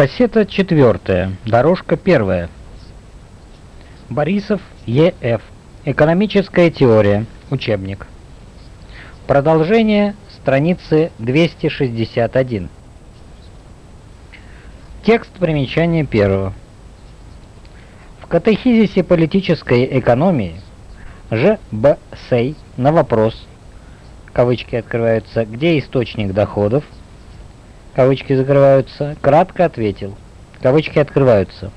Кассета четвертая. Дорожка первая. Борисов Е.Ф. Экономическая теория. Учебник. Продолжение страницы 261. Текст примечания первого. В катехизисе политической экономии Ж. Б. Сей на вопрос, кавычки открываются, где источник доходов, кавычки закрываются, кратко ответил, кавычки открываются,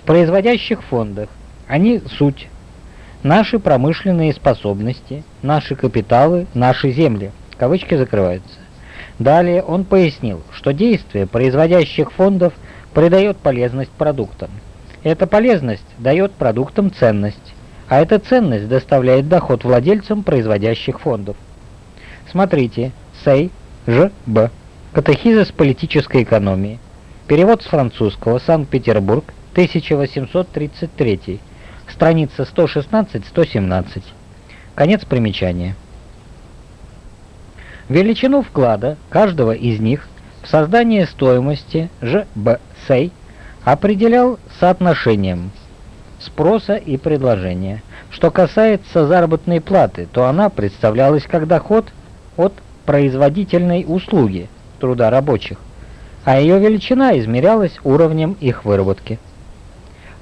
в производящих фондах они суть, наши промышленные способности, наши капиталы, наши земли, кавычки закрываются. Далее он пояснил, что действие производящих фондов придает полезность продуктам. Эта полезность дает продуктам ценность, а эта ценность доставляет доход владельцам производящих фондов. Смотрите, Сей, Ж. Б. Катехизис политической экономии. Перевод с французского. Санкт-Петербург. 1833. Страница 116-117. Конец примечания. Величину вклада каждого из них в создание стоимости ЖБ Сей определял соотношением спроса и предложения. Что касается заработной платы, то она представлялась как доход от производительной услуги – труда рабочих, а ее величина измерялась уровнем их выработки.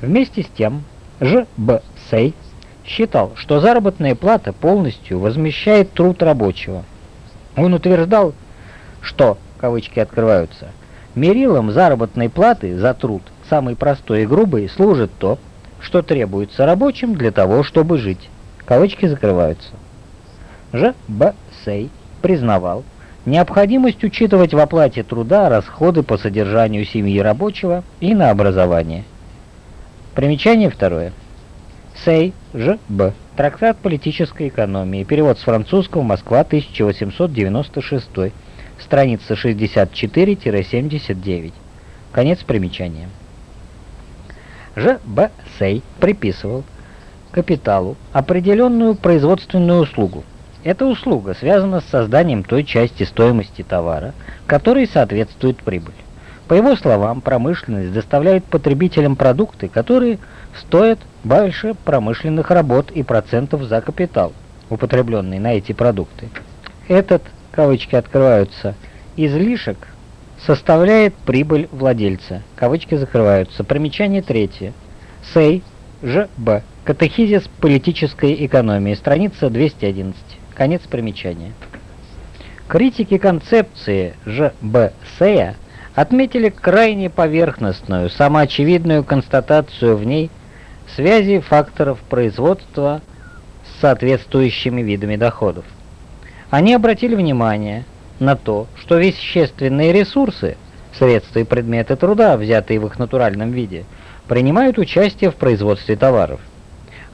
Вместе с тем, Ж. Б. Сей считал, что заработная плата полностью возмещает труд рабочего. Он утверждал, что, кавычки открываются, мерилом заработной платы за труд, самый простой и грубый, служит то, что требуется рабочим для того, чтобы жить. Кавычки закрываются. Ж. Б. Сей признавал, Необходимость учитывать в оплате труда расходы по содержанию семьи рабочего и на образование. Примечание второе. Сей, Ж. Б. Трактат политической экономии. Перевод с французского. Москва, 1896. Страница 64-79. Конец примечания. Ж. Б. Сей приписывал капиталу определенную производственную услугу, эта услуга связана с созданием той части стоимости товара, которой соответствует прибыль. По его словам, промышленность доставляет потребителям продукты, которые стоят больше промышленных работ и процентов за капитал, употребленный на эти продукты. Этот, кавычки открываются, излишек составляет прибыль владельца, кавычки закрываются. Примечание третье. Сей, Ж. Б. Катехизис политической экономии, страница 211. Конец примечания. Критики концепции Ж. Б. Сея отметили крайне поверхностную, самоочевидную констатацию в ней связи факторов производства с соответствующими видами доходов. Они обратили внимание на то, что вещественные ресурсы, средства и предметы труда, взятые в их натуральном виде, принимают участие в производстве товаров.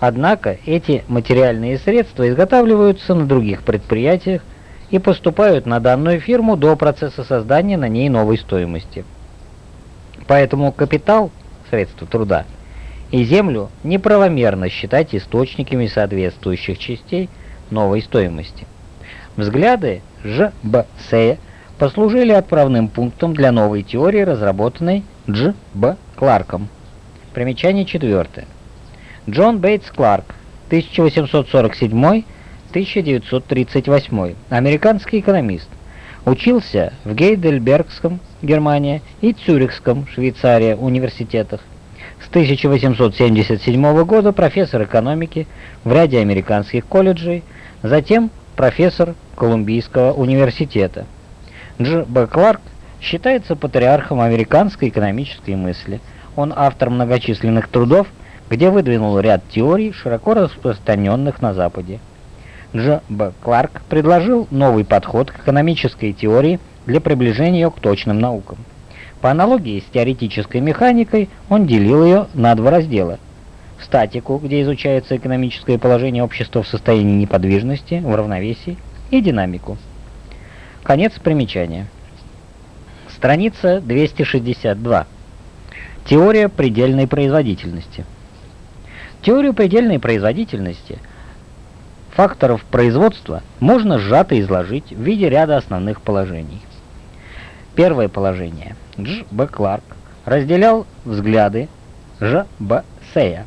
Однако эти материальные средства изготавливаются на других предприятиях и поступают на данную фирму до процесса создания на ней новой стоимости. Поэтому капитал, средства труда, и землю неправомерно считать источниками соответствующих частей новой стоимости. Взгляды Ж. Б. Сея послужили отправным пунктом для новой теории, разработанной Дж. Б. Кларком. Примечание четвертое. Джон Бейтс Кларк, 1847-1938, американский экономист. Учился в Гейдельбергском, Германия, и Цюрихском, Швейцария, университетах. С 1877 года профессор экономики в ряде американских колледжей, затем профессор Колумбийского университета. Дж. Б. Кларк считается патриархом американской экономической мысли. Он автор многочисленных трудов где выдвинул ряд теорий, широко распространенных на Западе. Дж. Б. Кларк предложил новый подход к экономической теории для приближения ее к точным наукам. По аналогии с теоретической механикой он делил ее на два раздела. Статику, где изучается экономическое положение общества в состоянии неподвижности, в равновесии, и динамику. Конец примечания. Страница 262. Теория предельной производительности. Теорию предельной производительности факторов производства можно сжато изложить в виде ряда основных положений. Первое положение. Дж. Б. Кларк разделял взгляды Ж. Б. Сея.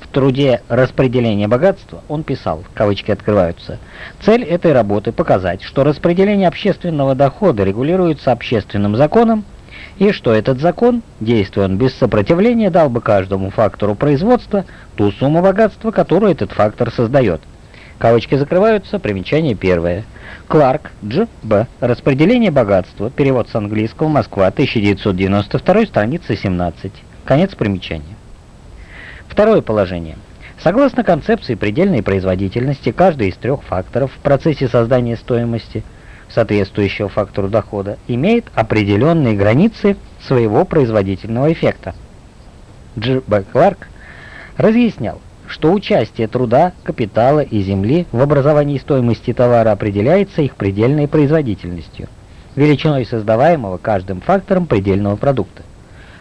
В труде «Распределение богатства» он писал, кавычки открываются, «Цель этой работы – показать, что распределение общественного дохода регулируется общественным законом, и что этот закон, действуя он без сопротивления, дал бы каждому фактору производства ту сумму богатства, которую этот фактор создает». Кавычки закрываются, примечание первое. Кларк, Дж. Б. Распределение богатства. Перевод с английского. Москва, 1992, страница 17. Конец примечания. Второе положение. Согласно концепции предельной производительности, каждый из трех факторов в процессе создания стоимости, соответствующего фактору дохода, имеет определенные границы своего производительного эффекта. Дж. Б. Кларк разъяснял, что участие труда, капитала и земли в образовании стоимости товара определяется их предельной производительностью, величиной создаваемого каждым фактором предельного продукта.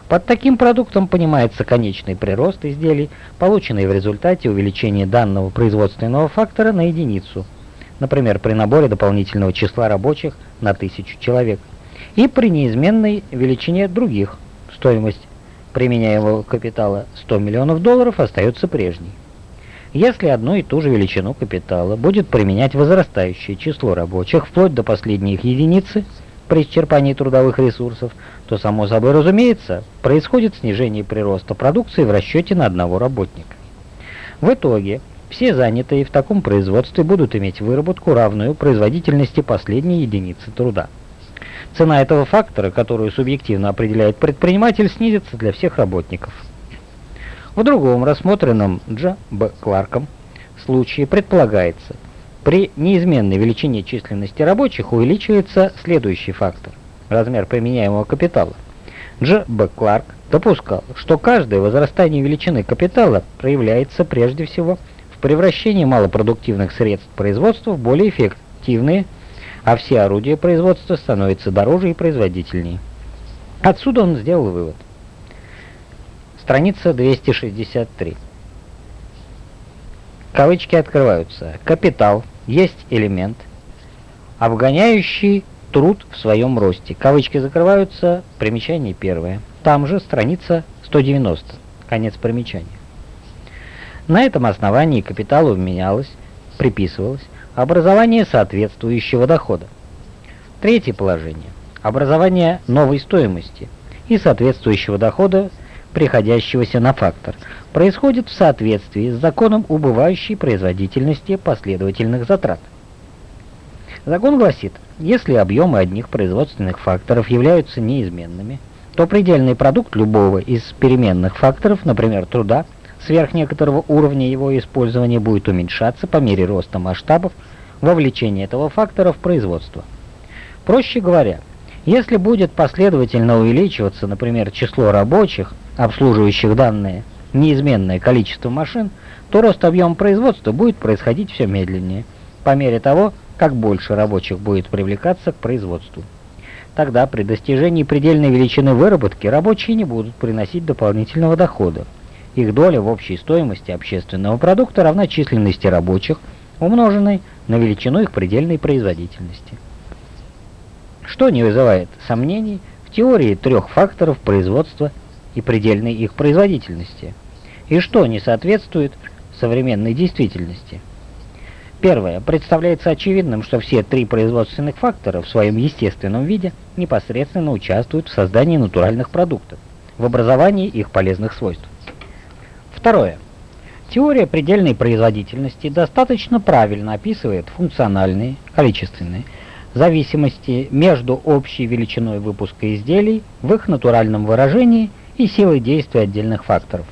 Под таким продуктом понимается конечный прирост изделий, полученный в результате увеличения данного производственного фактора на единицу, например, при наборе дополнительного числа рабочих на тысячу человек, и при неизменной величине других стоимость применяемого капитала 100 миллионов долларов остается прежней. Если одну и ту же величину капитала будет применять возрастающее число рабочих вплоть до последней их единицы при исчерпании трудовых ресурсов, то, само собой разумеется, происходит снижение прироста продукции в расчете на одного работника. В итоге, все занятые в таком производстве будут иметь выработку, равную производительности последней единицы труда. Цена этого фактора, которую субъективно определяет предприниматель, снизится для всех работников. В другом рассмотренном Дж. Б. Кларком случае предполагается, при неизменной величине численности рабочих увеличивается следующий фактор – размер применяемого капитала. Дж. Б. Кларк допускал, что каждое возрастание величины капитала проявляется прежде всего в превращении малопродуктивных средств производства в более эффективные, а все орудия производства становятся дороже и производительнее. Отсюда он сделал вывод – Страница 263. Кавычки открываются. Капитал есть элемент, обгоняющий труд в своем росте. Кавычки закрываются. Примечание первое. Там же страница 190. Конец примечания. На этом основании капиталу вменялось, приписывалось образование соответствующего дохода. Третье положение. Образование новой стоимости и соответствующего дохода приходящегося на фактор, происходит в соответствии с законом убывающей производительности последовательных затрат. Закон гласит, если объемы одних производственных факторов являются неизменными, то предельный продукт любого из переменных факторов, например, труда, сверх некоторого уровня его использования будет уменьшаться по мере роста масштабов вовлечения этого фактора в производство. Проще говоря, если будет последовательно увеличиваться, например, число рабочих, обслуживающих данные, неизменное количество машин, то рост объема производства будет происходить все медленнее, по мере того, как больше рабочих будет привлекаться к производству. Тогда при достижении предельной величины выработки рабочие не будут приносить дополнительного дохода. Их доля в общей стоимости общественного продукта равна численности рабочих, умноженной на величину их предельной производительности. Что не вызывает сомнений в теории трех факторов производства и предельной их производительности, и что не соответствует современной действительности. Первое. Представляется очевидным, что все три производственных фактора в своем естественном виде непосредственно участвуют в создании натуральных продуктов, в образовании их полезных свойств. Второе. Теория предельной производительности достаточно правильно описывает функциональные, количественные, зависимости между общей величиной выпуска изделий в их натуральном выражении и силой действия отдельных факторов.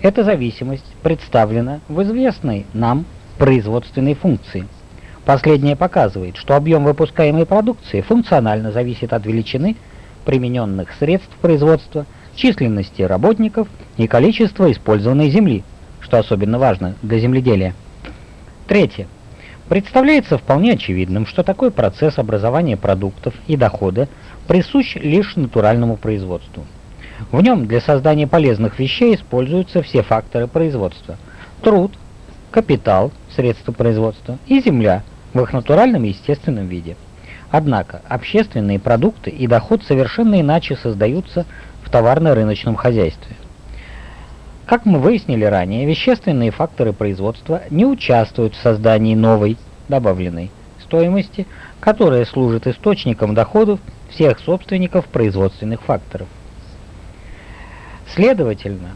Эта зависимость представлена в известной нам производственной функции. Последняя показывает, что объем выпускаемой продукции функционально зависит от величины примененных средств производства, численности работников и количества использованной земли, что особенно важно для земледелия. Третье. Представляется вполне очевидным, что такой процесс образования продуктов и дохода присущ лишь натуральному производству. В нем для создания полезных вещей используются все факторы производства. Труд, капитал, средства производства и земля в их натуральном и естественном виде. Однако общественные продукты и доход совершенно иначе создаются товарно-рыночном хозяйстве. Как мы выяснили ранее, вещественные факторы производства не участвуют в создании новой добавленной стоимости, которая служит источником доходов всех собственников производственных факторов. Следовательно,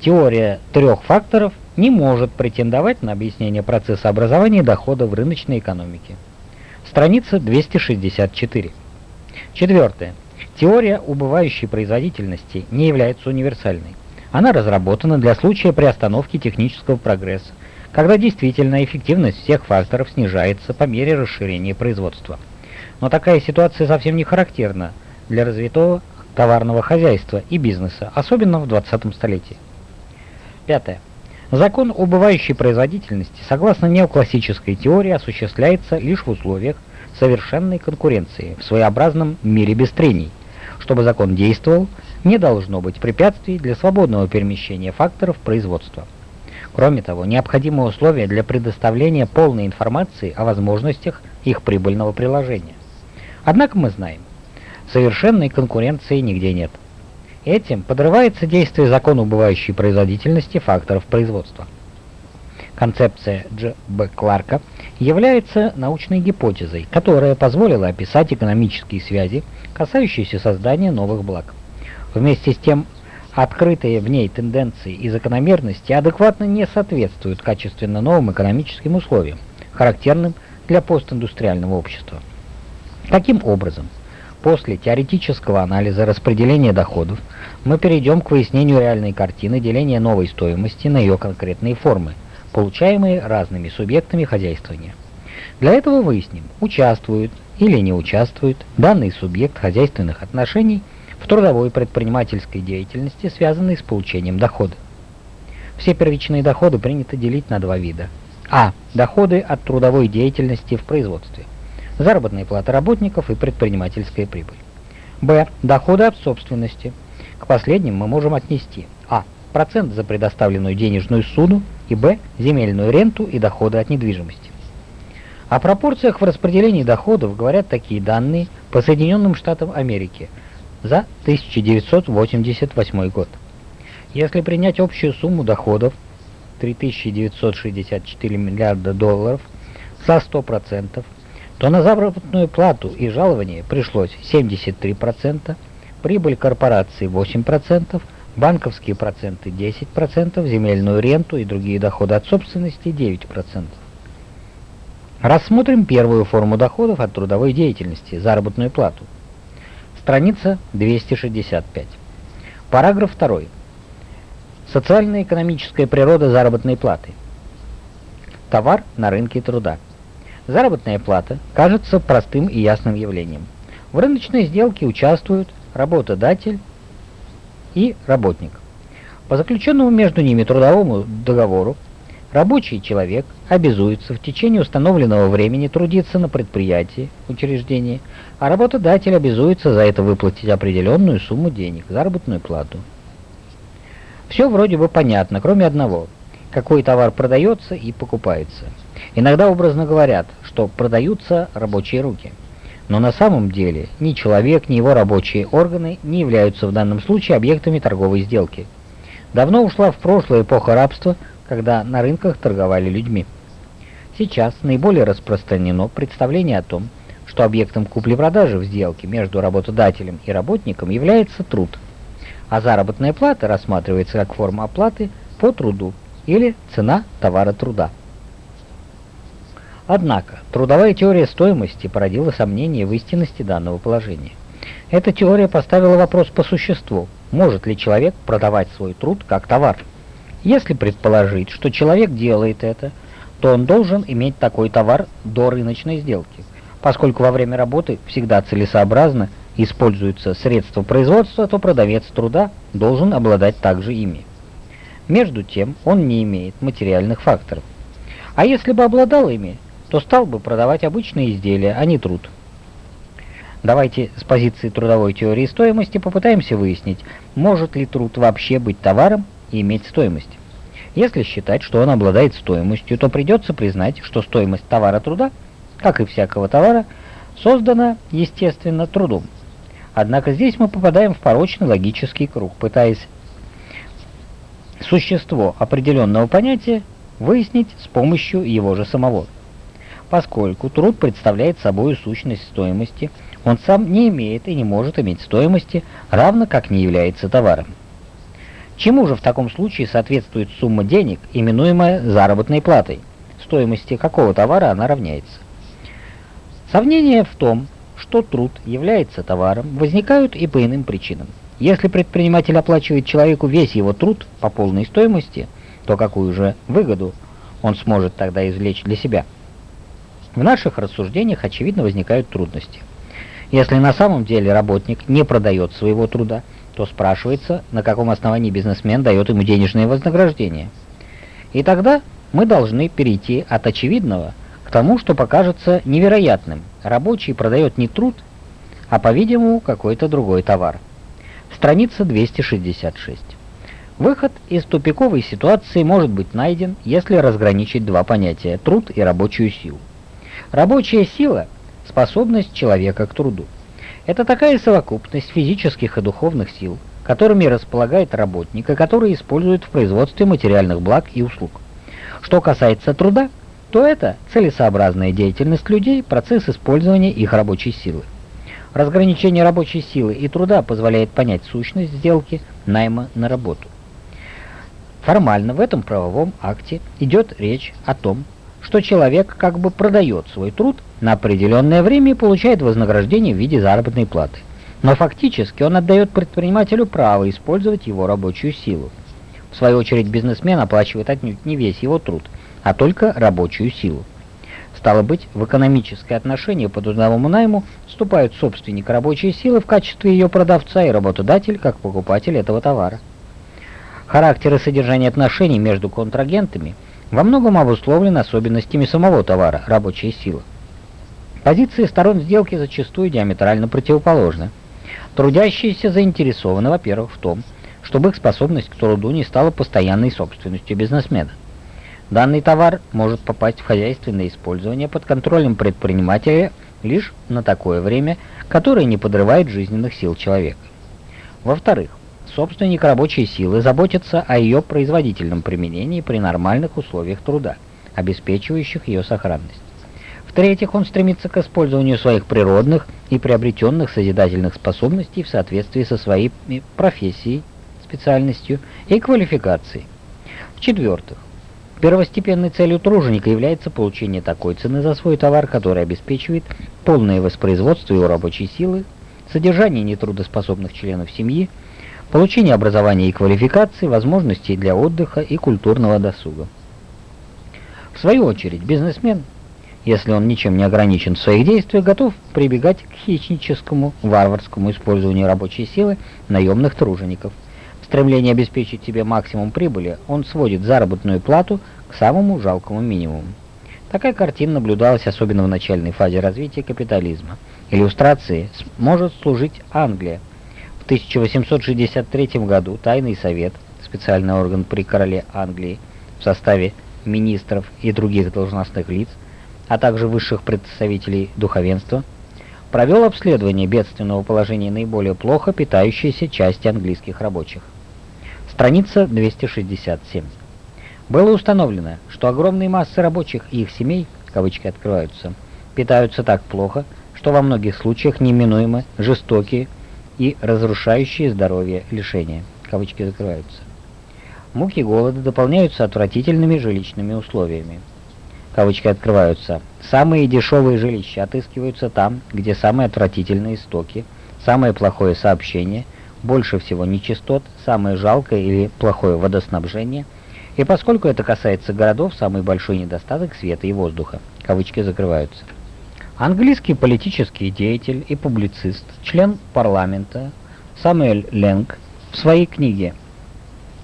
теория трех факторов не может претендовать на объяснение процесса образования дохода в рыночной экономике. Страница 264. Четвертое. Теория убывающей производительности не является универсальной. Она разработана для случая приостановки технического прогресса, когда действительно эффективность всех факторов снижается по мере расширения производства. Но такая ситуация совсем не характерна для развитого товарного хозяйства и бизнеса, особенно в 20 столетии. Пятое. Закон убывающей производительности, согласно неоклассической теории, осуществляется лишь в условиях совершенной конкуренции в своеобразном мире без трений. Чтобы закон действовал, не должно быть препятствий для свободного перемещения факторов производства. Кроме того, необходимы условия для предоставления полной информации о возможностях их прибыльного приложения. Однако мы знаем, совершенной конкуренции нигде нет. Этим подрывается действие закона убывающей производительности факторов производства. Концепция Дж. Б. Кларка является научной гипотезой, которая позволила описать экономические связи, касающиеся создания новых благ. Вместе с тем, открытые в ней тенденции и закономерности адекватно не соответствуют качественно новым экономическим условиям, характерным для постиндустриального общества. Таким образом, После теоретического анализа распределения доходов мы перейдем к выяснению реальной картины деления новой стоимости на ее конкретные формы, получаемые разными субъектами хозяйствования. Для этого выясним, участвует или не участвует данный субъект хозяйственных отношений в трудовой предпринимательской деятельности, связанной с получением дохода. Все первичные доходы принято делить на два вида. А. Доходы от трудовой деятельности в производстве – заработные платы работников и предпринимательская прибыль. Б. Доходы от собственности. К последним мы можем отнести А. Процент за предоставленную денежную суду и Б. Земельную ренту и доходы от недвижимости. О пропорциях в распределении доходов говорят такие данные по Соединенным Штатам Америки за 1988 год. Если принять общую сумму доходов 3964 миллиарда долларов за 100%, то на заработную плату и жалование пришлось 73%, прибыль корпорации 8%, банковские проценты 10%, земельную ренту и другие доходы от собственности 9%. Рассмотрим первую форму доходов от трудовой деятельности – заработную плату. Страница 265. Параграф 2. Социально-экономическая природа заработной платы. Товар на рынке труда. Заработная плата кажется простым и ясным явлением. В рыночной сделке участвуют работодатель и работник. По заключенному между ними трудовому договору рабочий человек обязуется в течение установленного времени трудиться на предприятии, учреждении, а работодатель обязуется за это выплатить определенную сумму денег, заработную плату. Все вроде бы понятно, кроме одного – какой товар продается и покупается. Иногда образно говорят, что продаются рабочие руки. Но на самом деле ни человек, ни его рабочие органы не являются в данном случае объектами торговой сделки. Давно ушла в прошлое эпоха рабства, когда на рынках торговали людьми. Сейчас наиболее распространено представление о том, что объектом купли-продажи в сделке между работодателем и работником является труд, а заработная плата рассматривается как форма оплаты по труду или цена товара труда. Однако, трудовая теория стоимости породила сомнения в истинности данного положения. Эта теория поставила вопрос по существу, может ли человек продавать свой труд как товар. Если предположить, что человек делает это, то он должен иметь такой товар до рыночной сделки, поскольку во время работы всегда целесообразно используются средства производства, то продавец труда должен обладать также ими. Между тем, он не имеет материальных факторов. А если бы обладал ими, то стал бы продавать обычные изделия, а не труд. Давайте с позиции трудовой теории стоимости попытаемся выяснить, может ли труд вообще быть товаром иметь стоимость. Если считать, что он обладает стоимостью, то придется признать, что стоимость товара труда, как и всякого товара, создана, естественно, трудом. Однако здесь мы попадаем в порочный логический круг, пытаясь существо определенного понятия выяснить с помощью его же самого. Поскольку труд представляет собой сущность стоимости, он сам не имеет и не может иметь стоимости, равно как не является товаром. Чему же в таком случае соответствует сумма денег, именуемая заработной платой? Стоимости какого товара она равняется? Сомнения в том, что труд является товаром, возникают и по иным причинам. Если предприниматель оплачивает человеку весь его труд по полной стоимости, то какую же выгоду он сможет тогда извлечь для себя? В наших рассуждениях, очевидно, возникают трудности. Если на самом деле работник не продает своего труда, то спрашивается, на каком основании бизнесмен дает ему денежное вознаграждение. И тогда мы должны перейти от очевидного к тому, что покажется невероятным. Рабочий продает не труд, а, по-видимому, какой-то другой товар. Страница 266. Выход из тупиковой ситуации может быть найден, если разграничить два понятия – труд и рабочую силу. Рабочая сила – способность человека к труду. Это такая совокупность физических и духовных сил, которыми располагает работник и которые используют в производстве материальных благ и услуг. Что касается труда, то это целесообразная деятельность людей, процесс использования их рабочей силы. Разграничение рабочей силы и труда позволяет понять сущность сделки найма на работу. Формально в этом правовом акте идет речь о том, что человек как бы продает свой труд на определенное время и получает вознаграждение в виде заработной платы. Но фактически он отдает предпринимателю право использовать его рабочую силу. В свою очередь бизнесмен оплачивает отнюдь не весь его труд, а только рабочую силу. Стало быть, в экономическое отношение по трудовому найму вступают собственник рабочей силы в качестве ее продавца и работодатель как покупатель этого товара. Характер и содержание отношений между контрагентами во многом обусловлен особенностями самого товара, рабочей силы. Позиции сторон сделки зачастую диаметрально противоположны. Трудящиеся заинтересованы, во-первых, в том, чтобы их способность к труду не стала постоянной собственностью бизнесмена. Данный товар может попасть в хозяйственное использование под контролем предпринимателя лишь на такое время, которое не подрывает жизненных сил человека. Во-вторых, собственник рабочей силы заботится о ее производительном применении при нормальных условиях труда, обеспечивающих ее сохранность. В-третьих, он стремится к использованию своих природных и приобретенных созидательных способностей в соответствии со своей профессией, специальностью и квалификацией. В-четвертых, Первостепенной целью труженика является получение такой цены за свой товар, который обеспечивает полное воспроизводство его рабочей силы, содержание нетрудоспособных членов семьи, получение образования и квалификации, возможностей для отдыха и культурного досуга. В свою очередь, бизнесмен, если он ничем не ограничен в своих действиях, готов прибегать к хищническому, варварскому использованию рабочей силы наемных тружеников – стремлении обеспечить себе максимум прибыли, он сводит заработную плату к самому жалкому минимуму. Такая картина наблюдалась особенно в начальной фазе развития капитализма. Иллюстрацией может служить Англия. В 1863 году Тайный совет, специальный орган при короле Англии, в составе министров и других должностных лиц, а также высших представителей духовенства, провел обследование бедственного положения наиболее плохо питающейся части английских рабочих. Страница 267. Было установлено, что огромные массы рабочих и их семей, кавычки открываются, питаются так плохо, что во многих случаях неминуемо жестокие и разрушающие здоровье лишения, кавычки закрываются. Муки голода дополняются отвратительными жилищными условиями. Кавычки открываются. Самые дешевые жилища отыскиваются там, где самые отвратительные стоки, самое плохое сообщение – больше всего нечистот, самое жалкое или плохое водоснабжение, и поскольку это касается городов, самый большой недостаток света и воздуха. Кавычки закрываются. Английский политический деятель и публицист, член парламента Самуэль Ленг в своей книге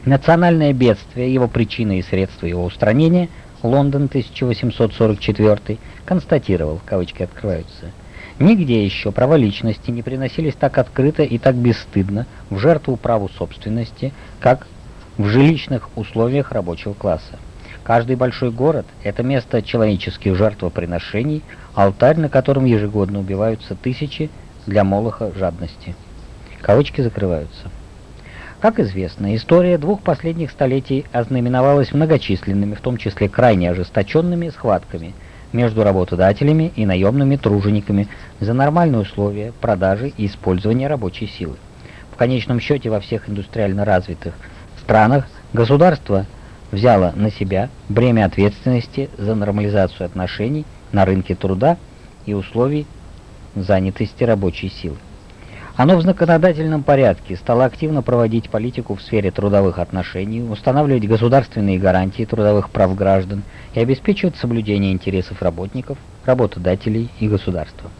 «Национальное бедствие, его причины и средства его устранения. Лондон, 1844» констатировал, кавычки открываются, Нигде еще права личности не приносились так открыто и так бесстыдно в жертву праву собственности, как в жилищных условиях рабочего класса. Каждый большой город – это место человеческих жертвоприношений, алтарь, на котором ежегодно убиваются тысячи для молоха жадности. Кавычки закрываются. Как известно, история двух последних столетий ознаменовалась многочисленными, в том числе крайне ожесточенными схватками между работодателями и наемными тружениками за нормальные условия продажи и использования рабочей силы. В конечном счете во всех индустриально развитых странах государство взяло на себя бремя ответственности за нормализацию отношений на рынке труда и условий занятости рабочей силы. Оно в законодательном порядке стало активно проводить политику в сфере трудовых отношений, устанавливать государственные гарантии трудовых прав граждан и обеспечивать соблюдение интересов работников, работодателей и государства.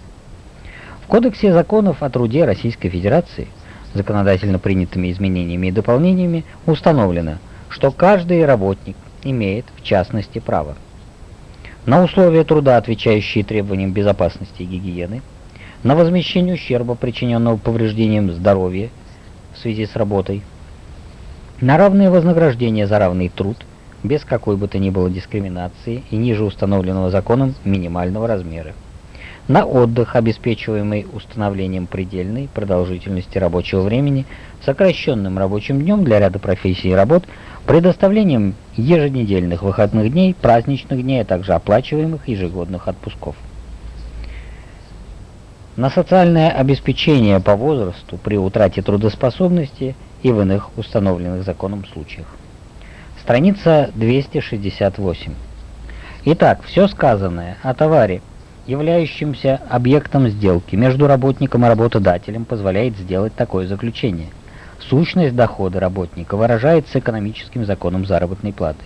В Кодексе законов о труде Российской Федерации, законодательно принятыми изменениями и дополнениями, установлено, что каждый работник имеет, в частности, право. На условия труда, отвечающие требованиям безопасности и гигиены, на возмещение ущерба, причиненного повреждением здоровья в связи с работой, на равное вознаграждение за равный труд, без какой бы то ни было дискриминации и ниже установленного законом минимального размера, на отдых, обеспечиваемый установлением предельной продолжительности рабочего времени, сокращенным рабочим днем для ряда профессий и работ, предоставлением еженедельных выходных дней, праздничных дней, а также оплачиваемых ежегодных отпусков на социальное обеспечение по возрасту при утрате трудоспособности и в иных установленных законом случаях. Страница 268. Итак, все сказанное о товаре, являющемся объектом сделки между работником и работодателем, позволяет сделать такое заключение. Сущность дохода работника выражается экономическим законом заработной платы.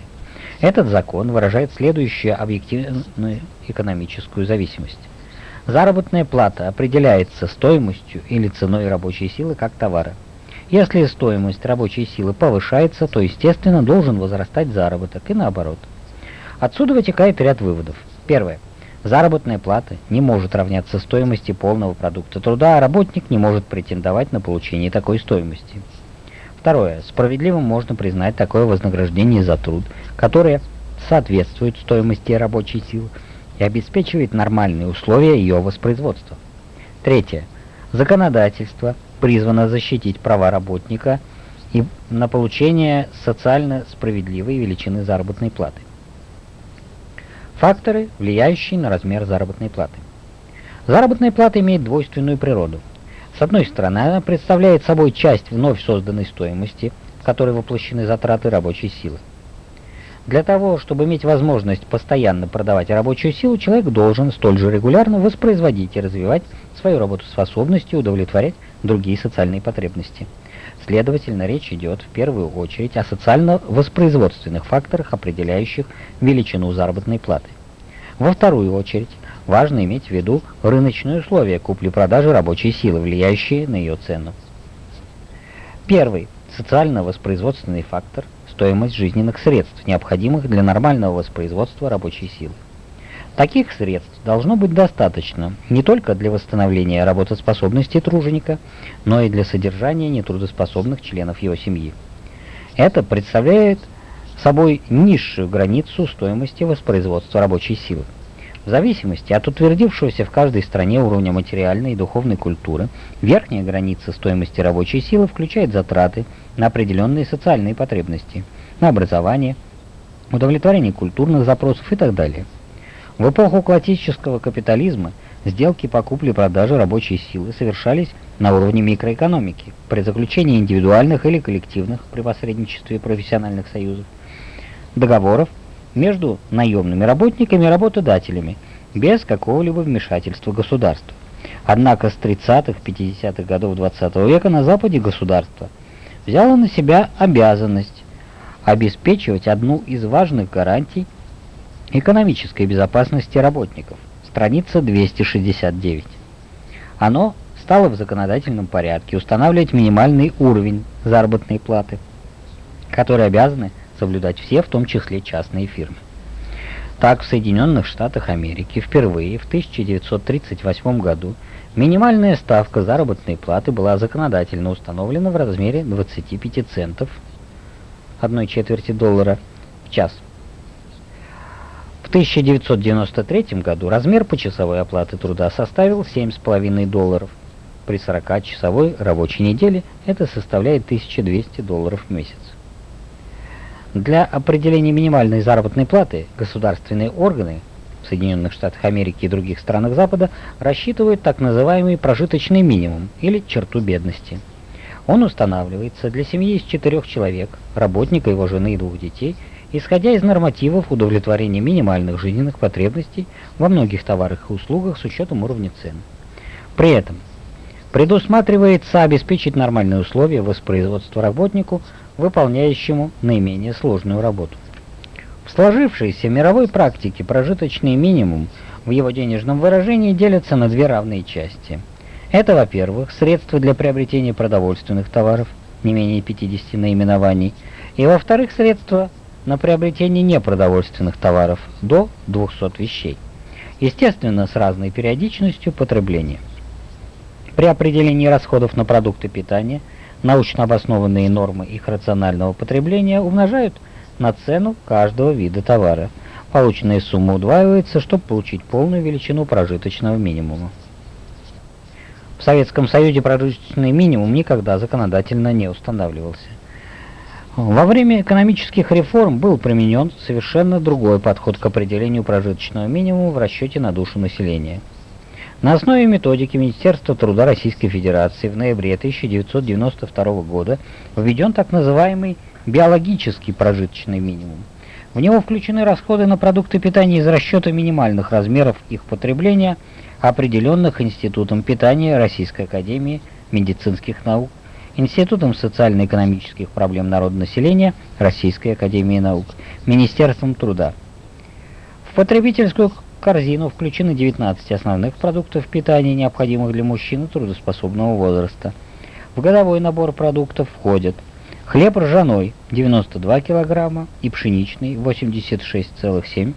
Этот закон выражает следующую объективную экономическую зависимость. Заработная плата определяется стоимостью или ценой рабочей силы как товара. Если стоимость рабочей силы повышается, то, естественно, должен возрастать заработок и наоборот. Отсюда вытекает ряд выводов. Первое. Заработная плата не может равняться стоимости полного продукта труда, а работник не может претендовать на получение такой стоимости. Второе. Справедливым можно признать такое вознаграждение за труд, которое соответствует стоимости рабочей силы, и обеспечивает нормальные условия ее воспроизводства. Третье. Законодательство призвано защитить права работника и на получение социально справедливой величины заработной платы. Факторы, влияющие на размер заработной платы. Заработная плата имеет двойственную природу. С одной стороны, она представляет собой часть вновь созданной стоимости, в которой воплощены затраты рабочей силы. Для того, чтобы иметь возможность постоянно продавать рабочую силу, человек должен столь же регулярно воспроизводить и развивать свою работоспособность и удовлетворять другие социальные потребности. Следовательно, речь идет в первую очередь о социально-воспроизводственных факторах, определяющих величину заработной платы. Во вторую очередь, важно иметь в виду рыночные условия купли-продажи рабочей силы, влияющие на ее цену. Первый – социально-воспроизводственный фактор – стоимость жизненных средств, необходимых для нормального воспроизводства рабочей силы. Таких средств должно быть достаточно не только для восстановления работоспособности труженика, но и для содержания нетрудоспособных членов его семьи. Это представляет собой низшую границу стоимости воспроизводства рабочей силы. В зависимости от утвердившегося в каждой стране уровня материальной и духовной культуры, верхняя граница стоимости рабочей силы включает затраты на определенные социальные потребности, на образование, удовлетворение культурных запросов и так далее. В эпоху классического капитализма сделки по купле-продаже рабочей силы совершались на уровне микроэкономики, при заключении индивидуальных или коллективных при посредничестве профессиональных союзов, договоров между наемными работниками и работодателями, без какого-либо вмешательства государства. Однако с 30-50-х годов XX -го века на Западе государство взяло на себя обязанность обеспечивать одну из важных гарантий экономической безопасности работников. Страница 269. Оно стало в законодательном порядке устанавливать минимальный уровень заработной платы, который обязаны соблюдать все, в том числе частные фирмы. Так, в Соединенных Штатах Америки впервые в 1938 году минимальная ставка заработной платы была законодательно установлена в размере 25 центов, 1 четверти доллара в час. В 1993 году размер почасовой оплаты труда составил 7,5 долларов. при 40-часовой рабочей неделе это составляет 1200 долларов в месяц. Для определения минимальной заработной платы государственные органы в Соединенных Штатах Америки и других странах Запада рассчитывают так называемый прожиточный минимум или черту бедности. Он устанавливается для семьи из четырех человек, работника, его жены и двух детей, исходя из нормативов удовлетворения минимальных жизненных потребностей во многих товарах и услугах с учетом уровня цен. При этом предусматривается обеспечить нормальные условия воспроизводства работнику, выполняющему наименее сложную работу. В сложившейся мировой практике прожиточный минимум в его денежном выражении делится на две равные части. Это, во-первых, средства для приобретения продовольственных товаров, не менее 50 наименований, и, во-вторых, средства на приобретение непродовольственных товаров до 200 вещей, естественно, с разной периодичностью потребления. При определении расходов на продукты питания научно обоснованные нормы их рационального потребления умножают на цену каждого вида товара. Полученная сумма удваивается, чтобы получить полную величину прожиточного минимума. В Советском Союзе прожиточный минимум никогда законодательно не устанавливался. Во время экономических реформ был применен совершенно другой подход к определению прожиточного минимума в расчете на душу населения – на основе методики Министерства труда Российской Федерации в ноябре 1992 года введен так называемый биологический прожиточный минимум. В него включены расходы на продукты питания из расчета минимальных размеров их потребления, определенных Институтом питания Российской Академии медицинских наук, Институтом социально-экономических проблем народонаселения Российской Академии Наук, Министерством труда. В потребительскую корзину включены 19 основных продуктов питания, необходимых для мужчины трудоспособного возраста. В годовой набор продуктов входят хлеб ржаной 92 кг и пшеничный 86,7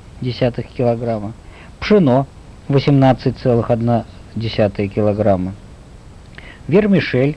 кг, пшено 18,1 кг, вермишель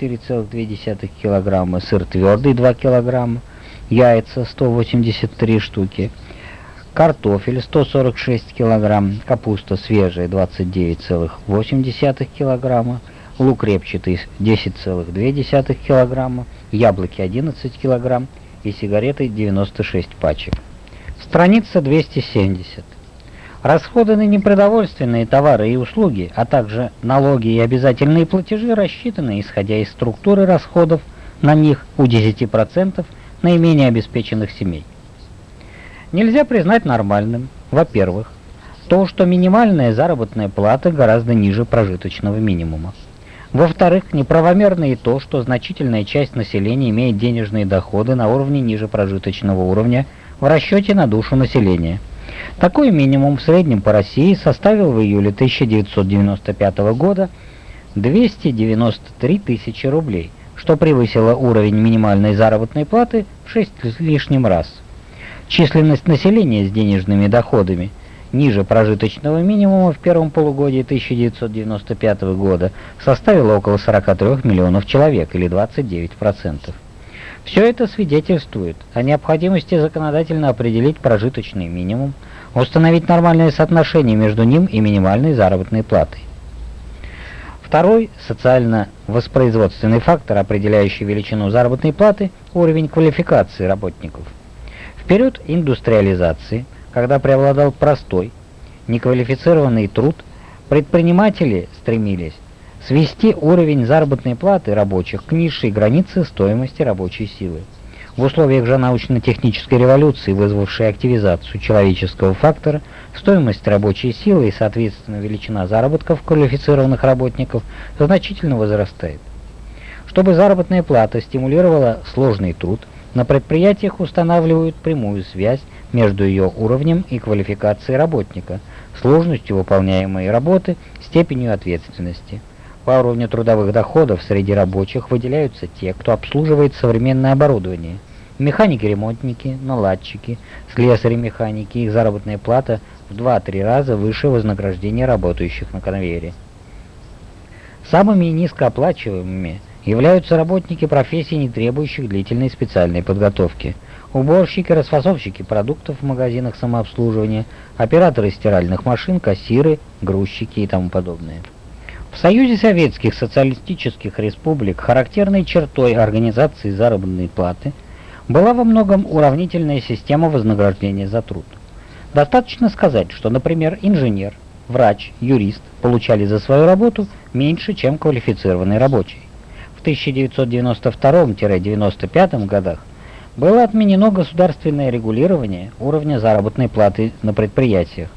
4,2 кг, сыр твердый 2 кг, яйца 183 штуки, картофель 146 кг, капуста свежая 29,8 кг, лук репчатый 10,2 кг, яблоки 11 кг и сигареты 96 пачек. Страница 270. Расходы на непродовольственные товары и услуги, а также налоги и обязательные платежи рассчитаны, исходя из структуры расходов на них у 10% наименее обеспеченных семей нельзя признать нормальным, во-первых, то, что минимальная заработная плата гораздо ниже прожиточного минимума. Во-вторых, неправомерно и то, что значительная часть населения имеет денежные доходы на уровне ниже прожиточного уровня в расчете на душу населения. Такой минимум в среднем по России составил в июле 1995 года 293 тысячи рублей, что превысило уровень минимальной заработной платы в 6 с лишним раз. Численность населения с денежными доходами ниже прожиточного минимума в первом полугодии 1995 года составила около 43 миллионов человек или 29%. Все это свидетельствует о необходимости законодательно определить прожиточный минимум, установить нормальное соотношение между ним и минимальной заработной платой. Второй социально воспроизводственный фактор, определяющий величину заработной платы – уровень квалификации работников – период индустриализации, когда преобладал простой, неквалифицированный труд, предприниматели стремились свести уровень заработной платы рабочих к низшей границе стоимости рабочей силы. В условиях же научно-технической революции, вызвавшей активизацию человеческого фактора, стоимость рабочей силы и, соответственно, величина заработков квалифицированных работников значительно возрастает. Чтобы заработная плата стимулировала сложный труд – на предприятиях устанавливают прямую связь между ее уровнем и квалификацией работника, сложностью выполняемой работы, степенью ответственности. По уровню трудовых доходов среди рабочих выделяются те, кто обслуживает современное оборудование. Механики-ремонтники, наладчики, слесари-механики, их заработная плата в 2-3 раза выше вознаграждения работающих на конвейере. Самыми низкооплачиваемыми являются работники профессий, не требующих длительной специальной подготовки. Уборщики, расфасовщики продуктов в магазинах самообслуживания, операторы стиральных машин, кассиры, грузчики и тому подобное. В Союзе Советских Социалистических Республик характерной чертой организации заработной платы была во многом уравнительная система вознаграждения за труд. Достаточно сказать, что, например, инженер, врач, юрист получали за свою работу меньше, чем квалифицированный рабочий. В 1992-95 годах было отменено государственное регулирование уровня заработной платы на предприятиях.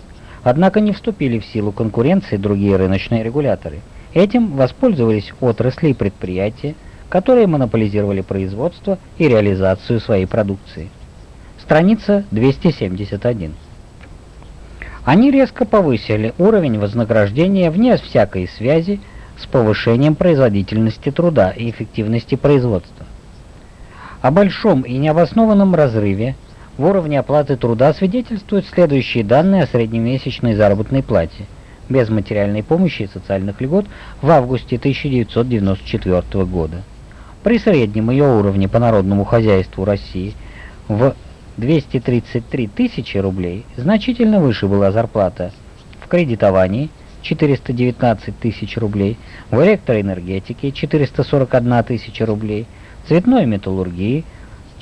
Однако не вступили в силу конкуренции другие рыночные регуляторы. Этим воспользовались отрасли и предприятия, которые монополизировали производство и реализацию своей продукции. Страница 271. Они резко повысили уровень вознаграждения вне всякой связи с повышением производительности труда и эффективности производства. О большом и необоснованном разрыве в уровне оплаты труда свидетельствуют следующие данные о среднемесячной заработной плате без материальной помощи и социальных льгот в августе 1994 года. При среднем ее уровне по народному хозяйству России в 233 тысячи рублей, значительно выше была зарплата в кредитовании 419 тысяч рублей, в электроэнергетике 441 тысяча рублей, цветной металлургии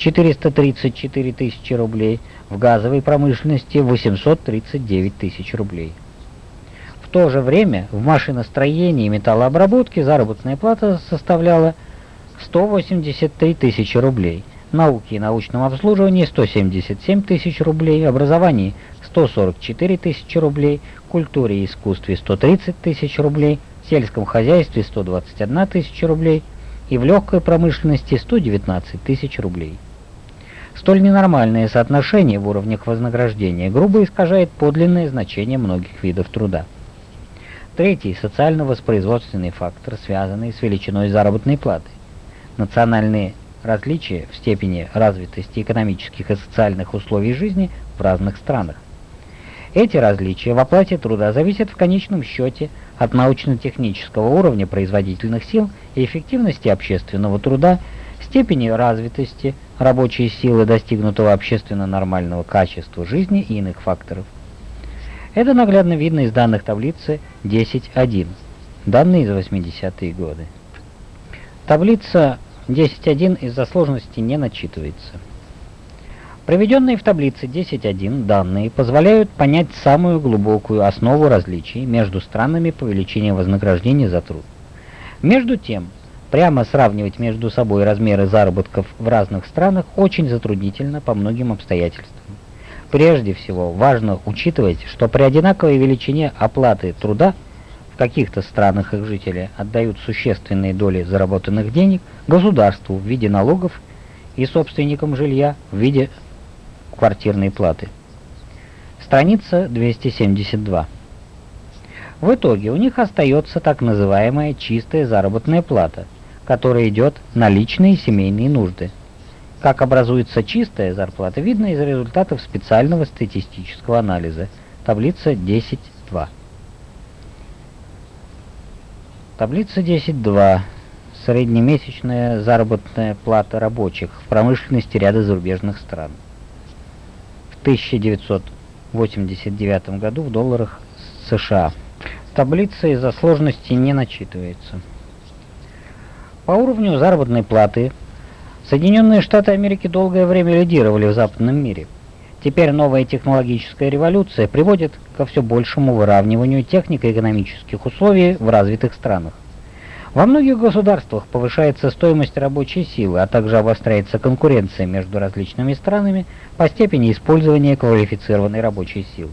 434 тысячи рублей, в газовой промышленности 839 тысяч рублей. В то же время в машиностроении и металлообработке заработная плата составляла 183 тысячи рублей – науке и научном обслуживании 177 тысяч рублей, образовании 144 тысячи рублей, культуре и искусстве 130 тысяч рублей, сельском хозяйстве 121 тысяча рублей и в легкой промышленности 119 тысяч рублей. Столь ненормальное соотношение в уровнях вознаграждения грубо искажает подлинное значение многих видов труда. Третий – социально-воспроизводственный фактор, связанный с величиной заработной платы. Национальные различия в степени развитости экономических и социальных условий жизни в разных странах. Эти различия в оплате труда зависят в конечном счете от научно-технического уровня производительных сил и эффективности общественного труда, степени развитости рабочей силы, достигнутого общественно нормального качества жизни и иных факторов. Это наглядно видно из данных таблицы 10.1, данные за 80-е годы. Таблица 10.1 из-за сложности не начитывается. Проведенные в таблице 10.1 данные позволяют понять самую глубокую основу различий между странами по величине вознаграждения за труд. Между тем, прямо сравнивать между собой размеры заработков в разных странах очень затруднительно по многим обстоятельствам. Прежде всего, важно учитывать, что при одинаковой величине оплаты труда – каких-то странах их жители отдают существенные доли заработанных денег государству в виде налогов и собственникам жилья в виде квартирной платы. Страница 272. В итоге у них остается так называемая чистая заработная плата, которая идет на личные семейные нужды. Как образуется чистая зарплата, видно из результатов специального статистического анализа. Таблица 10.2. Таблица 10.2. Среднемесячная заработная плата рабочих в промышленности ряда зарубежных стран. В 1989 году в долларах США. Таблица из-за сложности не начитывается. По уровню заработной платы Соединенные Штаты Америки долгое время лидировали в западном мире – Теперь новая технологическая революция приводит ко все большему выравниванию технико-экономических условий в развитых странах. Во многих государствах повышается стоимость рабочей силы, а также обостряется конкуренция между различными странами по степени использования квалифицированной рабочей силы.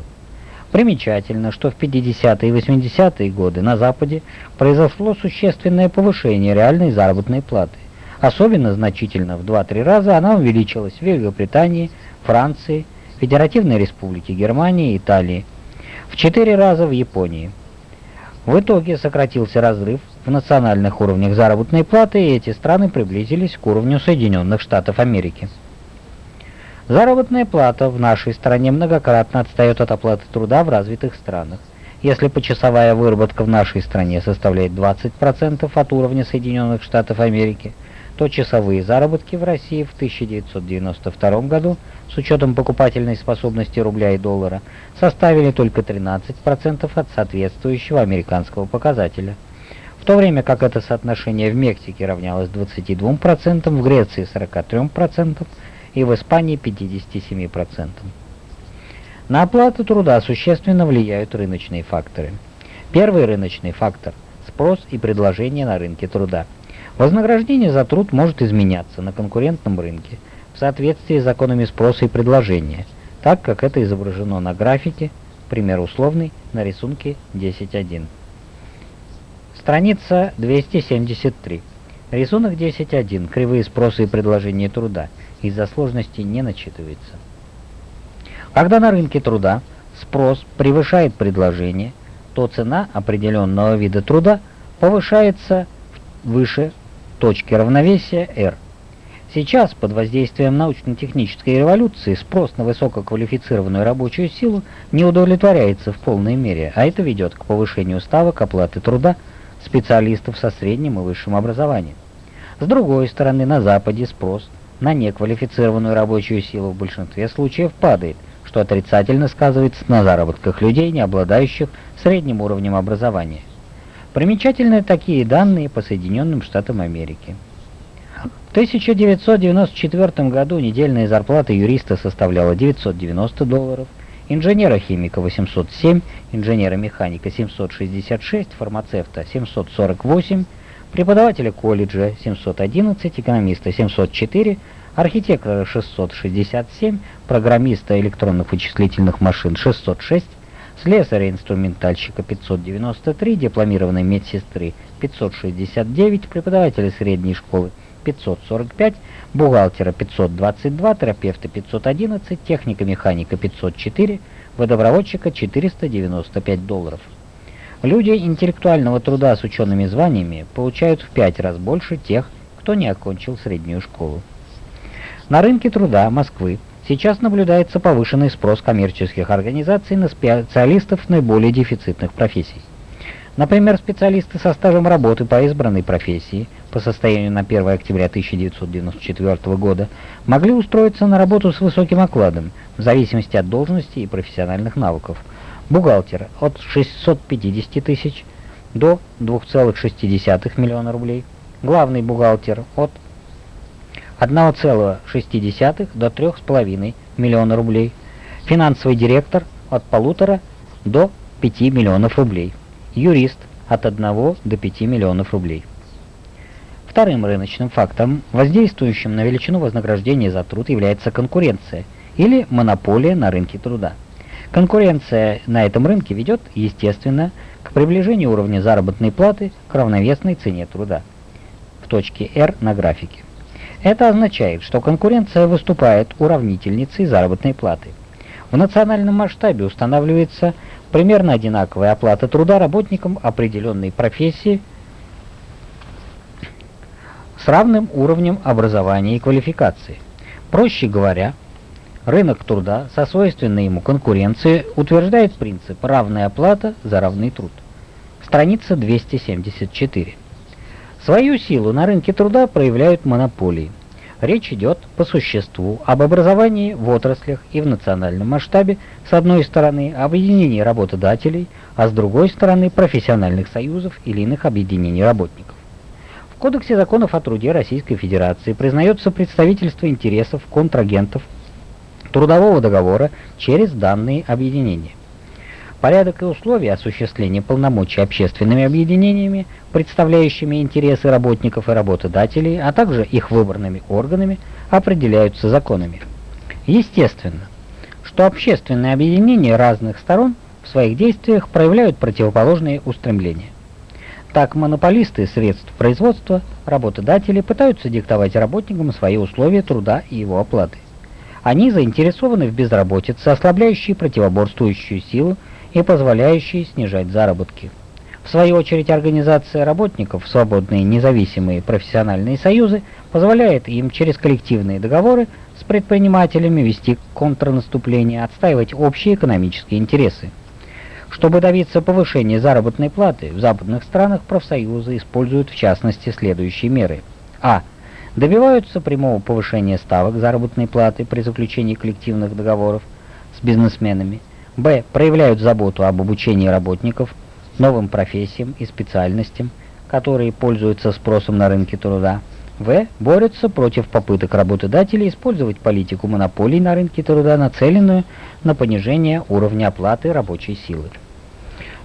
Примечательно, что в 50-е и 80-е годы на Западе произошло существенное повышение реальной заработной платы. Особенно значительно в 2-3 раза она увеличилась в Великобритании, Франции, Федеративной Республики Германии Италии, в четыре раза в Японии. В итоге сократился разрыв в национальных уровнях заработной платы, и эти страны приблизились к уровню Соединенных Штатов Америки. Заработная плата в нашей стране многократно отстает от оплаты труда в развитых странах. Если почасовая выработка в нашей стране составляет 20% от уровня Соединенных Штатов Америки, то часовые заработки в России в 1992 году с учетом покупательной способности рубля и доллара составили только 13% от соответствующего американского показателя. В то время как это соотношение в Мексике равнялось 22%, в Греции 43%, и в Испании 57%. На оплату труда существенно влияют рыночные факторы. Первый рыночный фактор – спрос и предложение на рынке труда. Вознаграждение за труд может изменяться на конкурентном рынке в соответствии с законами спроса и предложения, так как это изображено на графике, пример условный, на рисунке 10.1. Страница 273. Рисунок 10.1. Кривые спроса и предложения труда – из-за сложности не начитывается. Когда на рынке труда спрос превышает предложение, то цена определенного вида труда повышается выше точки равновесия R. Сейчас, под воздействием научно-технической революции, спрос на высококвалифицированную рабочую силу не удовлетворяется в полной мере, а это ведет к повышению ставок оплаты труда специалистов со средним и высшим образованием. С другой стороны, на Западе спрос на неквалифицированную рабочую силу в большинстве случаев падает, что отрицательно сказывается на заработках людей, не обладающих средним уровнем образования. Примечательны такие данные по Соединенным Штатам Америки. В 1994 году недельная зарплата юриста составляла 990 долларов, инженера-химика 807, инженера-механика 766, фармацевта 748, преподавателя колледжа 711, экономиста 704, архитектора 667, программиста электронных вычислительных машин 606, слесаря-инструментальщика 593, дипломированной медсестры 569, преподавателя средней школы 545, бухгалтера 522, терапевта 511, техника-механика 504, водопроводчика 495 долларов. Люди интеллектуального труда с учеными званиями получают в пять раз больше тех, кто не окончил среднюю школу. На рынке труда Москвы сейчас наблюдается повышенный спрос коммерческих организаций на специалистов наиболее дефицитных профессий. Например, специалисты со стажем работы по избранной профессии по состоянию на 1 октября 1994 года могли устроиться на работу с высоким окладом в зависимости от должности и профессиональных навыков – бухгалтер от 650 тысяч до 2,6 миллиона рублей, главный бухгалтер от 1,6 до 3,5 миллиона рублей, финансовый директор от полутора до 5 миллионов рублей, юрист от 1 до 5 миллионов рублей. Вторым рыночным фактором, воздействующим на величину вознаграждения за труд, является конкуренция или монополия на рынке труда. Конкуренция на этом рынке ведет, естественно, к приближению уровня заработной платы к равновесной цене труда в точке R на графике. Это означает, что конкуренция выступает уравнительницей заработной платы. В национальном масштабе устанавливается примерно одинаковая оплата труда работникам определенной профессии с равным уровнем образования и квалификации. Проще говоря, Рынок труда со свойственной ему конкуренцией утверждает принцип равная оплата за равный труд. Страница 274. Свою силу на рынке труда проявляют монополии. Речь идет по существу об образовании в отраслях и в национальном масштабе с одной стороны объединений работодателей, а с другой стороны профессиональных союзов или иных объединений работников. В Кодексе законов о труде Российской Федерации признается представительство интересов контрагентов трудового договора через данные объединения. Порядок и условия осуществления полномочий общественными объединениями, представляющими интересы работников и работодателей, а также их выборными органами, определяются законами. Естественно, что общественные объединения разных сторон в своих действиях проявляют противоположные устремления. Так монополисты средств производства, работодатели пытаются диктовать работникам свои условия труда и его оплаты. Они заинтересованы в безработице, ослабляющей противоборствующую силу и позволяющей снижать заработки. В свою очередь, организация работников свободные независимые профессиональные союзы позволяет им через коллективные договоры с предпринимателями вести контрнаступление, отстаивать общие экономические интересы. Чтобы добиться повышения заработной платы, в западных странах профсоюзы используют в частности следующие меры. А. Добиваются прямого повышения ставок заработной платы при заключении коллективных договоров с бизнесменами. Б. Проявляют заботу об обучении работников новым профессиям и специальностям, которые пользуются спросом на рынке труда. В. Борются против попыток работодателей использовать политику монополий на рынке труда, нацеленную на понижение уровня оплаты рабочей силы.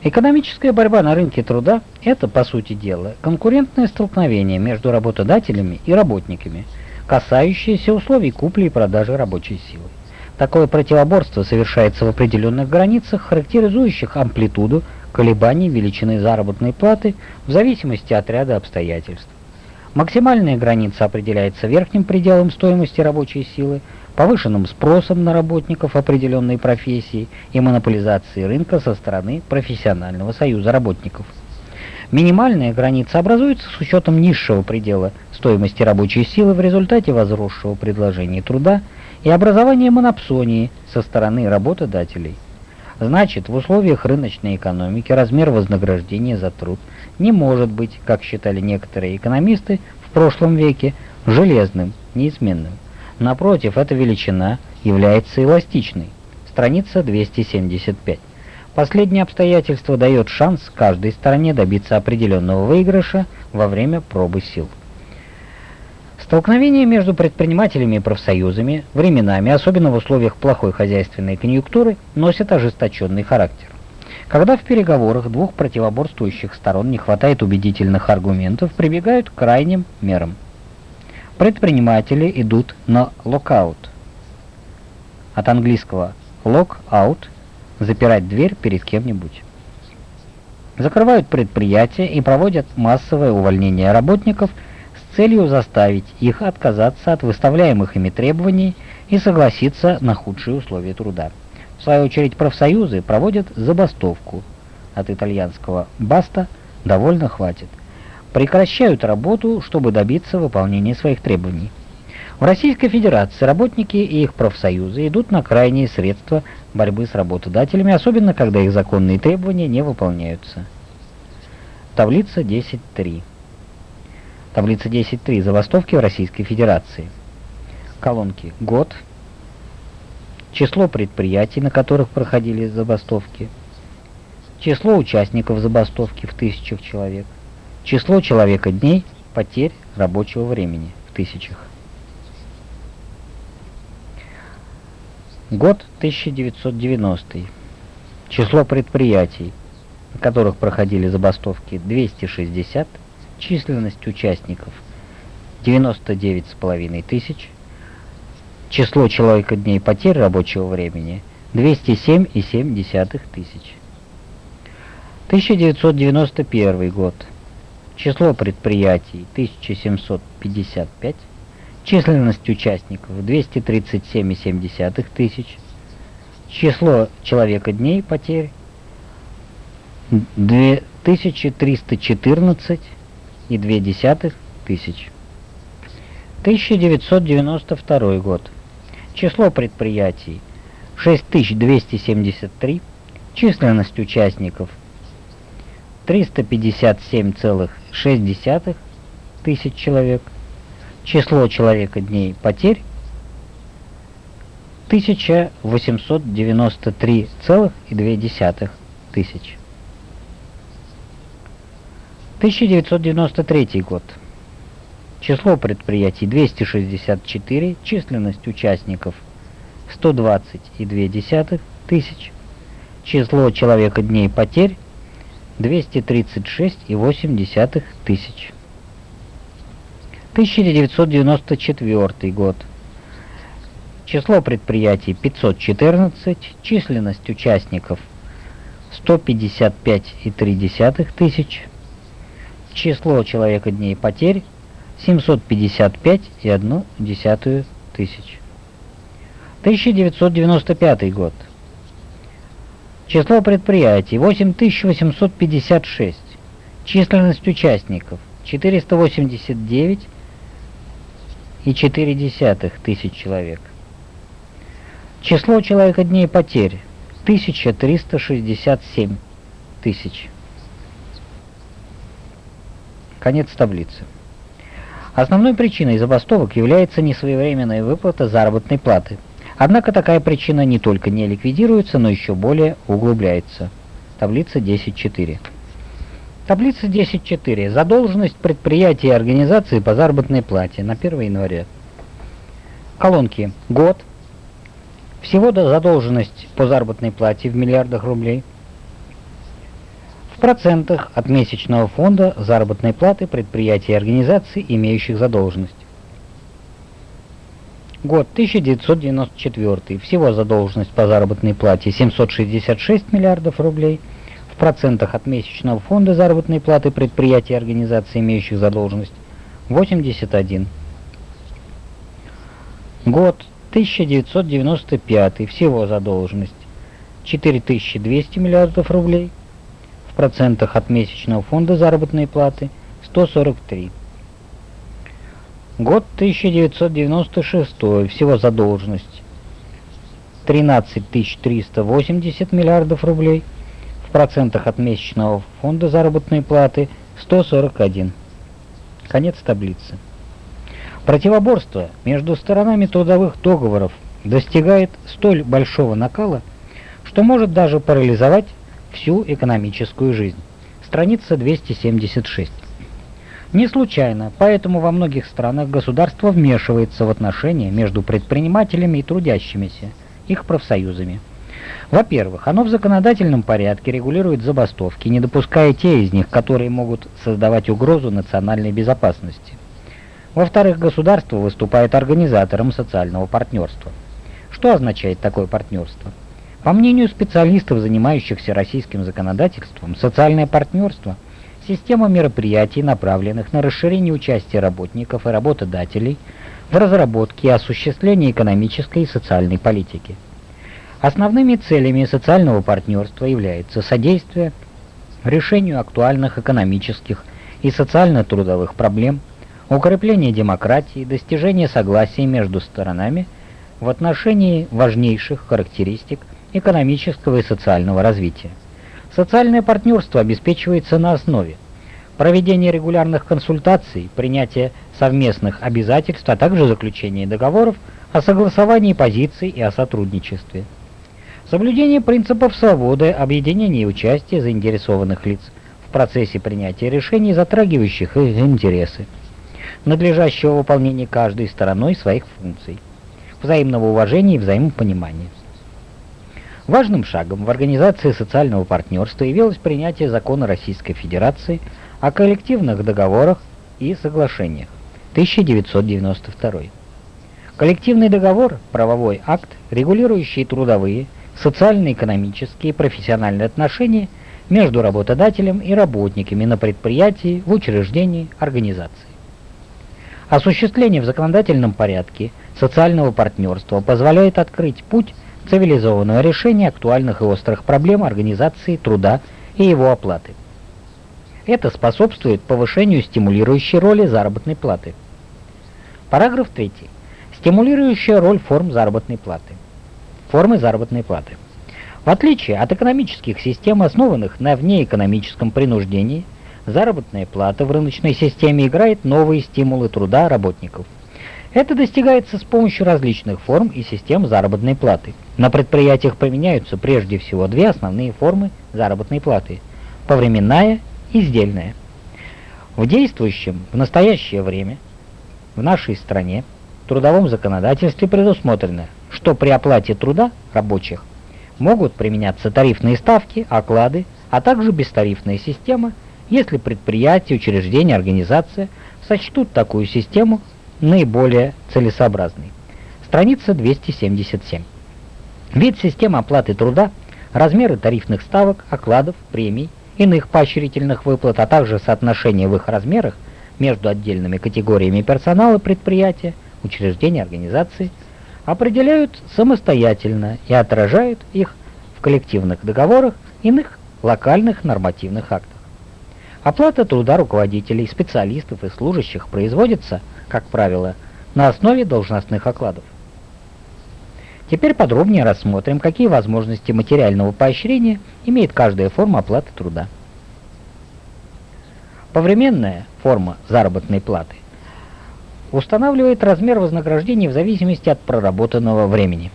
Экономическая борьба на рынке труда – это, по сути дела, конкурентное столкновение между работодателями и работниками, касающееся условий купли и продажи рабочей силы. Такое противоборство совершается в определенных границах, характеризующих амплитуду колебаний величины заработной платы в зависимости от ряда обстоятельств. Максимальная граница определяется верхним пределом стоимости рабочей силы, повышенным спросом на работников определенной профессии и монополизацией рынка со стороны профессионального союза работников. Минимальная граница образуется с учетом низшего предела стоимости рабочей силы в результате возросшего предложения труда и образования монопсонии со стороны работодателей. Значит, в условиях рыночной экономики размер вознаграждения за труд не может быть, как считали некоторые экономисты в прошлом веке, железным, неизменным. Напротив, эта величина является эластичной. Страница 275. Последнее обстоятельство дает шанс каждой стороне добиться определенного выигрыша во время пробы сил. Столкновения между предпринимателями и профсоюзами временами, особенно в условиях плохой хозяйственной конъюнктуры, носят ожесточенный характер. Когда в переговорах двух противоборствующих сторон не хватает убедительных аргументов, прибегают к крайним мерам. Предприниматели идут на локаут. От английского lock-out – запирать дверь перед кем-нибудь. Закрывают предприятия и проводят массовое увольнение работников – целью заставить их отказаться от выставляемых ими требований и согласиться на худшие условия труда. В свою очередь профсоюзы проводят забастовку, от итальянского «баста» довольно хватит, прекращают работу, чтобы добиться выполнения своих требований. В Российской Федерации работники и их профсоюзы идут на крайние средства борьбы с работодателями, особенно когда их законные требования не выполняются. Таблица 10.3. Таблица 10.3. Забастовки в Российской Федерации. Колонки. Год. Число предприятий, на которых проходили забастовки. Число участников забастовки в тысячах человек. Число человека дней, потерь рабочего времени в тысячах. Год 1990. Число предприятий, на которых проходили забастовки 260 численность участников 99,5 тысяч, число человека дней потерь рабочего времени 207,7 тысяч. 1991 год. Число предприятий 1755, численность участников 237,7 тысяч, число человека дней потерь 2314 и 2 тысяч. 1992 год. Число предприятий 6273, численность участников 357,6 тысяч человек, число человека дней потерь 1893,2 тысяч. 1993 год. Число предприятий 264, численность участников 120,2 тысяч, число человека дней потерь 236,8 тысяч. 1994 год. Число предприятий 514, численность участников 155,3 тысяч, Число человека дней потерь 755,1 тысяч. 1995 год. Число предприятий 8856. Численность участников 489 и 4 тысяч человек. Число человека дней потерь 1367 тысяч. Конец таблицы. Основной причиной забастовок является несвоевременная выплата заработной платы. Однако такая причина не только не ликвидируется, но еще более углубляется. Таблица 10.4. Таблица 10.4. Задолженность предприятий и организаций по заработной плате на 1 января. Колонки. Год. Всего задолженность по заработной плате в миллиардах рублей процентах от месячного фонда заработной платы предприятий и организаций, имеющих задолженность. Год 1994. Всего задолженность по заработной плате 766 миллиардов рублей. В процентах от месячного фонда заработной платы предприятий и организаций, имеющих задолженность, 81. Год 1995. Всего задолженность 4200 миллиардов рублей в процентах от месячного фонда заработной платы 143. Год 1996, всего задолженность 13 380 миллиардов рублей, в процентах от месячного фонда заработной платы 141. Конец таблицы. Противоборство между сторонами трудовых договоров достигает столь большого накала, что может даже парализовать всю экономическую жизнь. Страница 276. Не случайно, поэтому во многих странах государство вмешивается в отношения между предпринимателями и трудящимися, их профсоюзами. Во-первых, оно в законодательном порядке регулирует забастовки, не допуская те из них, которые могут создавать угрозу национальной безопасности. Во-вторых, государство выступает организатором социального партнерства. Что означает такое партнерство? По мнению специалистов, занимающихся российским законодательством, социальное партнерство – система мероприятий, направленных на расширение участия работников и работодателей в разработке и осуществлении экономической и социальной политики. Основными целями социального партнерства является содействие решению актуальных экономических и социально-трудовых проблем, укрепление демократии, достижение согласия между сторонами в отношении важнейших характеристик экономического и социального развития. Социальное партнерство обеспечивается на основе проведения регулярных консультаций, принятия совместных обязательств, а также заключения договоров о согласовании позиций и о сотрудничестве. Соблюдение принципов свободы, объединения и участия заинтересованных лиц в процессе принятия решений, затрагивающих их интересы. Надлежащего выполнения каждой стороной своих функций. Взаимного уважения и взаимопонимания. Важным шагом в организации социального партнерства явилось принятие закона Российской Федерации о коллективных договорах и соглашениях 1992. Коллективный договор – правовой акт, регулирующий трудовые, социально-экономические и профессиональные отношения между работодателем и работниками на предприятии, в учреждении, организации. Осуществление в законодательном порядке социального партнерства позволяет открыть путь цивилизованного решения актуальных и острых проблем организации труда и его оплаты. Это способствует повышению стимулирующей роли заработной платы. Параграф 3. Стимулирующая роль форм заработной платы. Формы заработной платы. В отличие от экономических систем, основанных на внеэкономическом принуждении, заработная плата в рыночной системе играет новые стимулы труда работников – это достигается с помощью различных форм и систем заработной платы. На предприятиях применяются прежде всего две основные формы заработной платы – повременная и сдельная. В действующем в настоящее время в нашей стране трудовом законодательстве предусмотрено, что при оплате труда рабочих могут применяться тарифные ставки, оклады, а также бестарифная система, если предприятие, учреждение, организация сочтут такую систему наиболее целесообразный. Страница 277. Вид системы оплаты труда, размеры тарифных ставок, окладов, премий, иных поощрительных выплат, а также соотношение в их размерах между отдельными категориями персонала предприятия, учреждений, организаций, определяют самостоятельно и отражают их в коллективных договорах, иных локальных нормативных актах. Оплата труда руководителей, специалистов и служащих производится, как правило, на основе должностных окладов. Теперь подробнее рассмотрим, какие возможности материального поощрения имеет каждая форма оплаты труда. Повременная форма заработной платы устанавливает размер вознаграждения в зависимости от проработанного времени.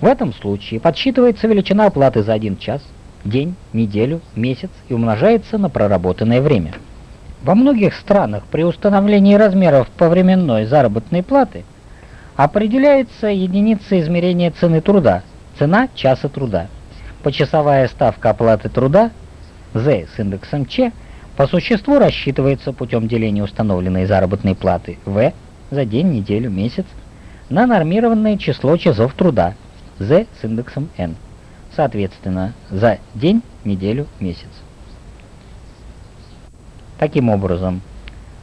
В этом случае подсчитывается величина оплаты за один час, день, неделю, месяц и умножается на проработанное время. Во многих странах при установлении размеров повременной заработной платы определяется единица измерения цены труда, цена часа труда. Почасовая ставка оплаты труда, Z с индексом Ч, по существу рассчитывается путем деления установленной заработной платы В за день, неделю, месяц на нормированное число часов труда Z с индексом N, соответственно, за день, неделю, месяц. Таким образом,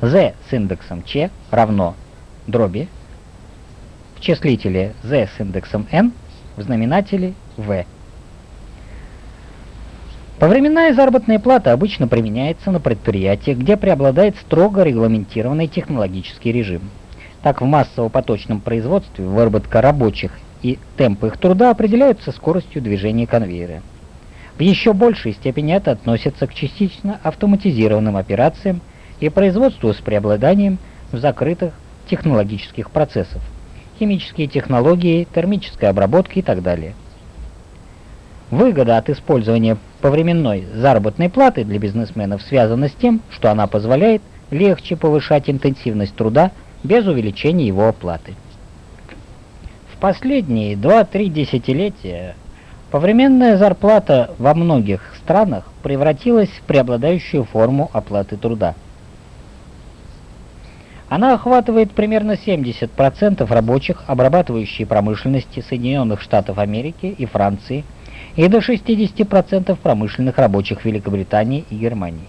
Z с индексом Ч равно дроби в числителе Z с индексом N в знаменателе V. Повременная заработная плата обычно применяется на предприятиях, где преобладает строго регламентированный технологический режим. Так в массово-поточном производстве выработка рабочих и темпы их труда определяются скоростью движения конвейера. В еще большей степени это относится к частично автоматизированным операциям и производству с преобладанием в закрытых технологических процессов, химические технологии, термическая обработка и так далее. Выгода от использования повременной заработной платы для бизнесменов связана с тем, что она позволяет легче повышать интенсивность труда без увеличения его оплаты. В последние 2-3 десятилетия повременная зарплата во многих странах превратилась в преобладающую форму оплаты труда. Она охватывает примерно 70% рабочих обрабатывающей промышленности Соединенных Штатов Америки и Франции – и до 60% промышленных рабочих Великобритании и Германии.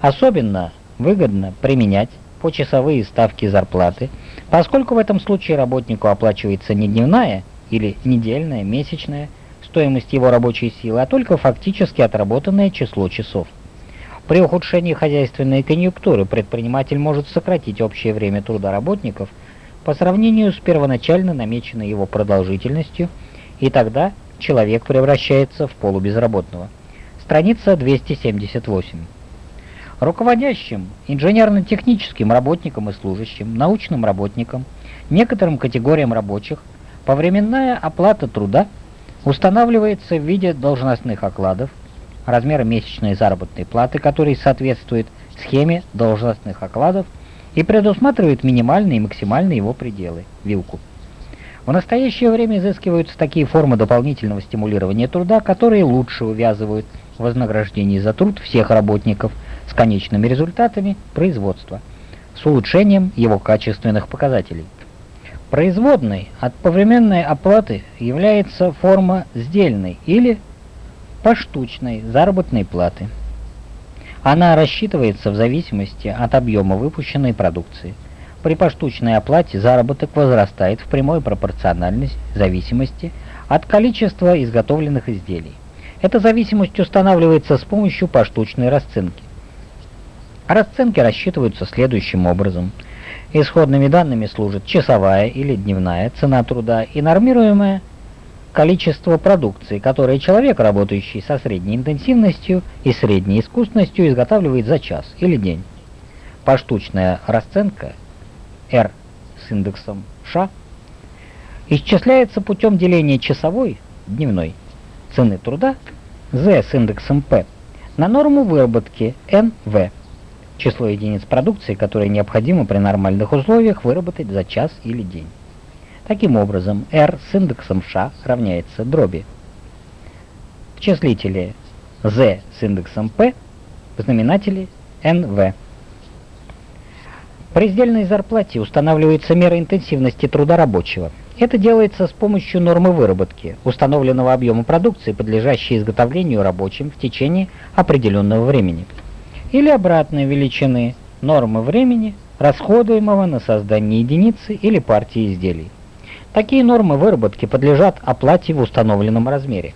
Особенно выгодно применять почасовые ставки зарплаты, поскольку в этом случае работнику оплачивается не дневная или недельная, месячная стоимость его рабочей силы, а только фактически отработанное число часов. При ухудшении хозяйственной конъюнктуры предприниматель может сократить общее время труда работников по сравнению с первоначально намеченной его продолжительностью, и тогда человек превращается в полубезработного. Страница 278. Руководящим, инженерно-техническим работникам и служащим, научным работникам, некоторым категориям рабочих повременная оплата труда устанавливается в виде должностных окладов, размера месячной заработной платы, который соответствует схеме должностных окладов и предусматривает минимальные и максимальные его пределы, вилку. В настоящее время изыскиваются такие формы дополнительного стимулирования труда, которые лучше увязывают вознаграждение за труд всех работников с конечными результатами производства, с улучшением его качественных показателей. Производной от повременной оплаты является форма сдельной или поштучной заработной платы. Она рассчитывается в зависимости от объема выпущенной продукции – при поштучной оплате заработок возрастает в прямой пропорциональности зависимости от количества изготовленных изделий. Эта зависимость устанавливается с помощью поштучной расценки. Расценки рассчитываются следующим образом. Исходными данными служит часовая или дневная цена труда и нормируемое количество продукции, которое человек, работающий со средней интенсивностью и средней искусностью, изготавливает за час или день. Поштучная расценка – R с индексом Ш исчисляется путем деления часовой, дневной, цены труда Z с индексом P на норму выработки NV, число единиц продукции, которые необходимо при нормальных условиях выработать за час или день. Таким образом, R с индексом Ш равняется дроби. В числителе Z с индексом P в знаменателе NV. При сдельной зарплате устанавливается мера интенсивности труда рабочего. Это делается с помощью нормы выработки, установленного объема продукции, подлежащей изготовлению рабочим в течение определенного времени. Или обратной величины нормы времени, расходуемого на создание единицы или партии изделий. Такие нормы выработки подлежат оплате в установленном размере.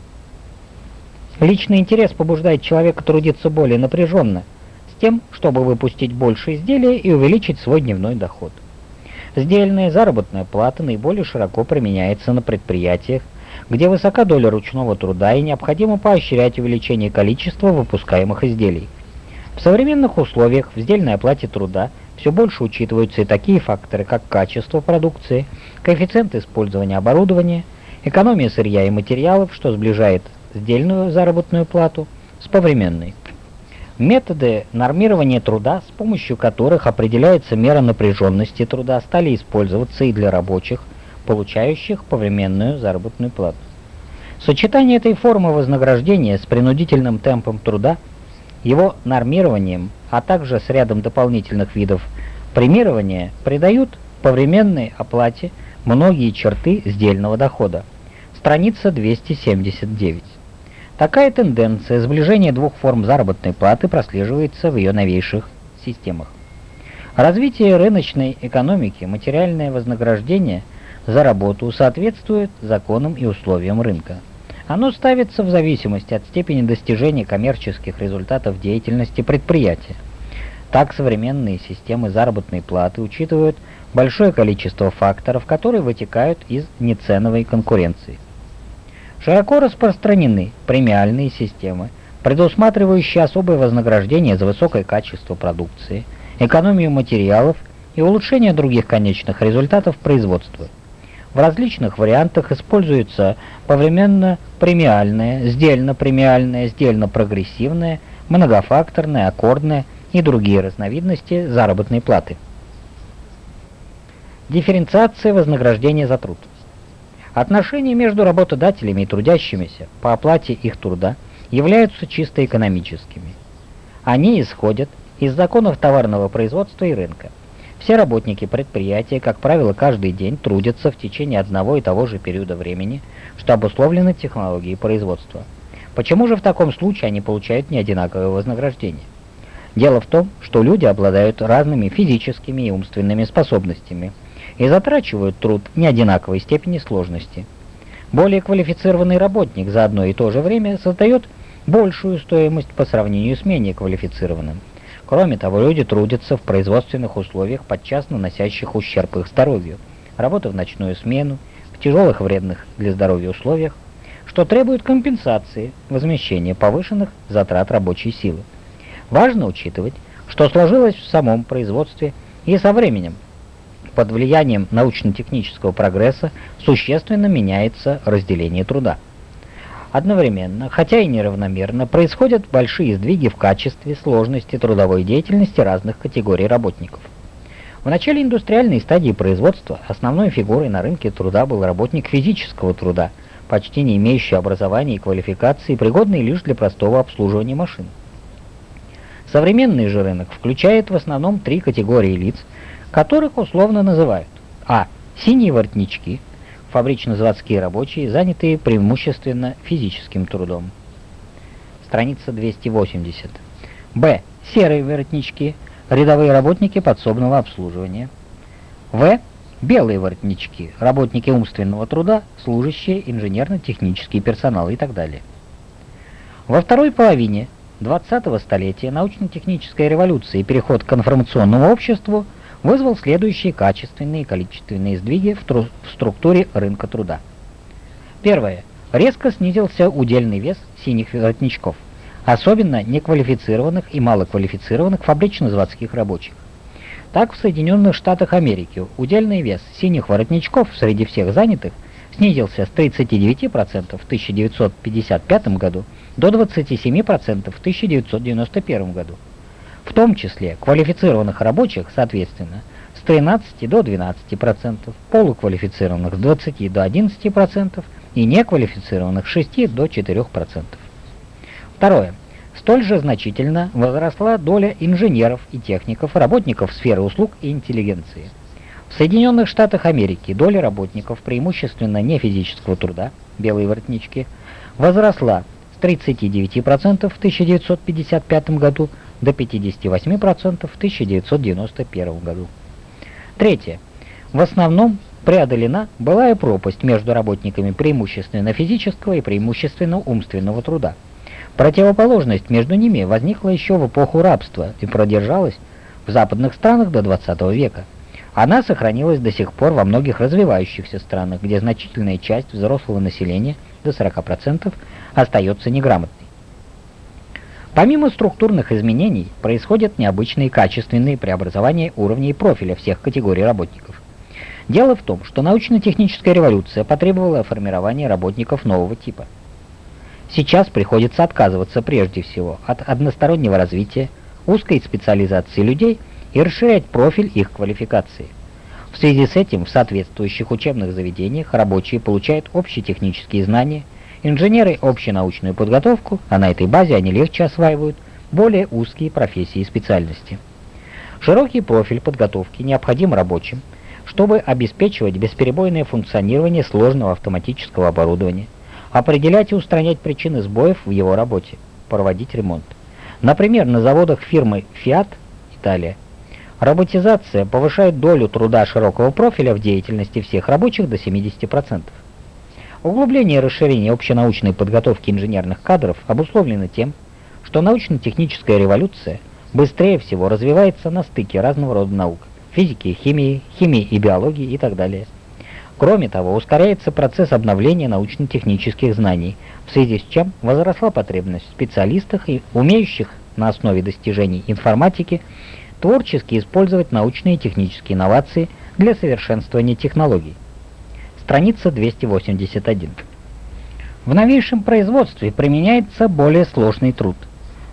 Личный интерес побуждает человека трудиться более напряженно – тем, чтобы выпустить больше изделия и увеличить свой дневной доход. Сдельная заработная плата наиболее широко применяется на предприятиях, где высока доля ручного труда и необходимо поощрять увеличение количества выпускаемых изделий. В современных условиях в сдельной оплате труда все больше учитываются и такие факторы, как качество продукции, коэффициент использования оборудования, экономия сырья и материалов, что сближает сдельную заработную плату с повременной. Методы нормирования труда, с помощью которых определяется мера напряженности труда, стали использоваться и для рабочих, получающих повременную заработную плату. Сочетание этой формы вознаграждения с принудительным темпом труда, его нормированием, а также с рядом дополнительных видов премирования придают повременной оплате многие черты сдельного дохода. Страница 279. Такая тенденция сближения двух форм заработной платы прослеживается в ее новейших системах. Развитие рыночной экономики, материальное вознаграждение за работу соответствует законам и условиям рынка. Оно ставится в зависимости от степени достижения коммерческих результатов деятельности предприятия. Так современные системы заработной платы учитывают большое количество факторов, которые вытекают из неценовой конкуренции. Широко распространены премиальные системы, предусматривающие особое вознаграждение за высокое качество продукции, экономию материалов и улучшение других конечных результатов производства. В различных вариантах используются повременно премиальная, сдельно-премиальная, сдельно-прогрессивная, многофакторная, аккордная и другие разновидности заработной платы. Дифференциация вознаграждения за труд. Отношения между работодателями и трудящимися по оплате их труда являются чисто экономическими. Они исходят из законов товарного производства и рынка. Все работники предприятия, как правило, каждый день трудятся в течение одного и того же периода времени, что обусловлено технологией производства. Почему же в таком случае они получают неодинаковое вознаграждение? Дело в том, что люди обладают разными физическими и умственными способностями – и затрачивают труд не одинаковой степени сложности. Более квалифицированный работник за одно и то же время создает большую стоимость по сравнению с менее квалифицированным. Кроме того, люди трудятся в производственных условиях, подчас наносящих ущерб их здоровью. Работа в ночную смену, в тяжелых вредных для здоровья условиях, что требует компенсации, возмещения повышенных затрат рабочей силы. Важно учитывать, что сложилось в самом производстве и со временем под влиянием научно-технического прогресса существенно меняется разделение труда. Одновременно, хотя и неравномерно, происходят большие сдвиги в качестве сложности трудовой деятельности разных категорий работников. В начале индустриальной стадии производства основной фигурой на рынке труда был работник физического труда, почти не имеющий образования и квалификации, пригодный лишь для простого обслуживания машин. Современный же рынок включает в основном три категории лиц – которых условно называют а. Синие воротнички, фабрично-заводские рабочие, занятые преимущественно физическим трудом. Страница 280. Б. Серые воротнички, рядовые работники подсобного обслуживания. В. Белые воротнички, работники умственного труда, служащие, инженерно-технический персонал и так далее. Во второй половине 20-го столетия научно-техническая революция и переход к информационному обществу – вызвал следующие качественные и количественные сдвиги в, в структуре рынка труда. Первое. Резко снизился удельный вес синих воротничков, особенно неквалифицированных и малоквалифицированных фабрично-заводских рабочих. Так, в Соединенных Штатах Америки удельный вес синих воротничков среди всех занятых снизился с 39% в 1955 году до 27% в 1991 году в том числе квалифицированных рабочих, соответственно, с 13 до 12%, полуквалифицированных с 20 до 11% и неквалифицированных с 6 до 4%. Второе. Столь же значительно возросла доля инженеров и техников, работников сферы услуг и интеллигенции. В Соединенных Штатах Америки доля работников преимущественно не физического труда, белые воротнички, возросла с 39% в 1955 году до 58% в 1991 году. Третье. В основном преодолена былая пропасть между работниками преимущественно физического и преимущественно умственного труда. Противоположность между ними возникла еще в эпоху рабства и продержалась в западных странах до 20 века. Она сохранилась до сих пор во многих развивающихся странах, где значительная часть взрослого населения, до 40%, остается неграмотной. Помимо структурных изменений, происходят необычные качественные преобразования уровней профиля всех категорий работников. Дело в том, что научно-техническая революция потребовала формирования работников нового типа. Сейчас приходится отказываться прежде всего от одностороннего развития, узкой специализации людей и расширять профиль их квалификации. В связи с этим в соответствующих учебных заведениях рабочие получают общие технические знания, инженеры – общенаучную подготовку, а на этой базе они легче осваивают более узкие профессии и специальности. Широкий профиль подготовки необходим рабочим, чтобы обеспечивать бесперебойное функционирование сложного автоматического оборудования, определять и устранять причины сбоев в его работе, проводить ремонт. Например, на заводах фирмы Fiat, Италия, роботизация повышает долю труда широкого профиля в деятельности всех рабочих до 70%. Углубление и расширение общенаучной подготовки инженерных кадров обусловлено тем, что научно-техническая революция быстрее всего развивается на стыке разного рода наук – физики, химии, химии и биологии и так далее. Кроме того, ускоряется процесс обновления научно-технических знаний, в связи с чем возросла потребность в специалистах, умеющих на основе достижений информатики творчески использовать научные и технические инновации для совершенствования технологий. Страница 281. В новейшем производстве применяется более сложный труд.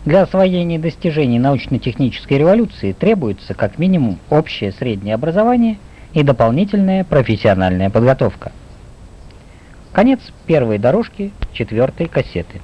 Для освоения достижений научно-технической революции требуется как минимум общее среднее образование и дополнительная профессиональная подготовка. Конец первой дорожки четвертой кассеты.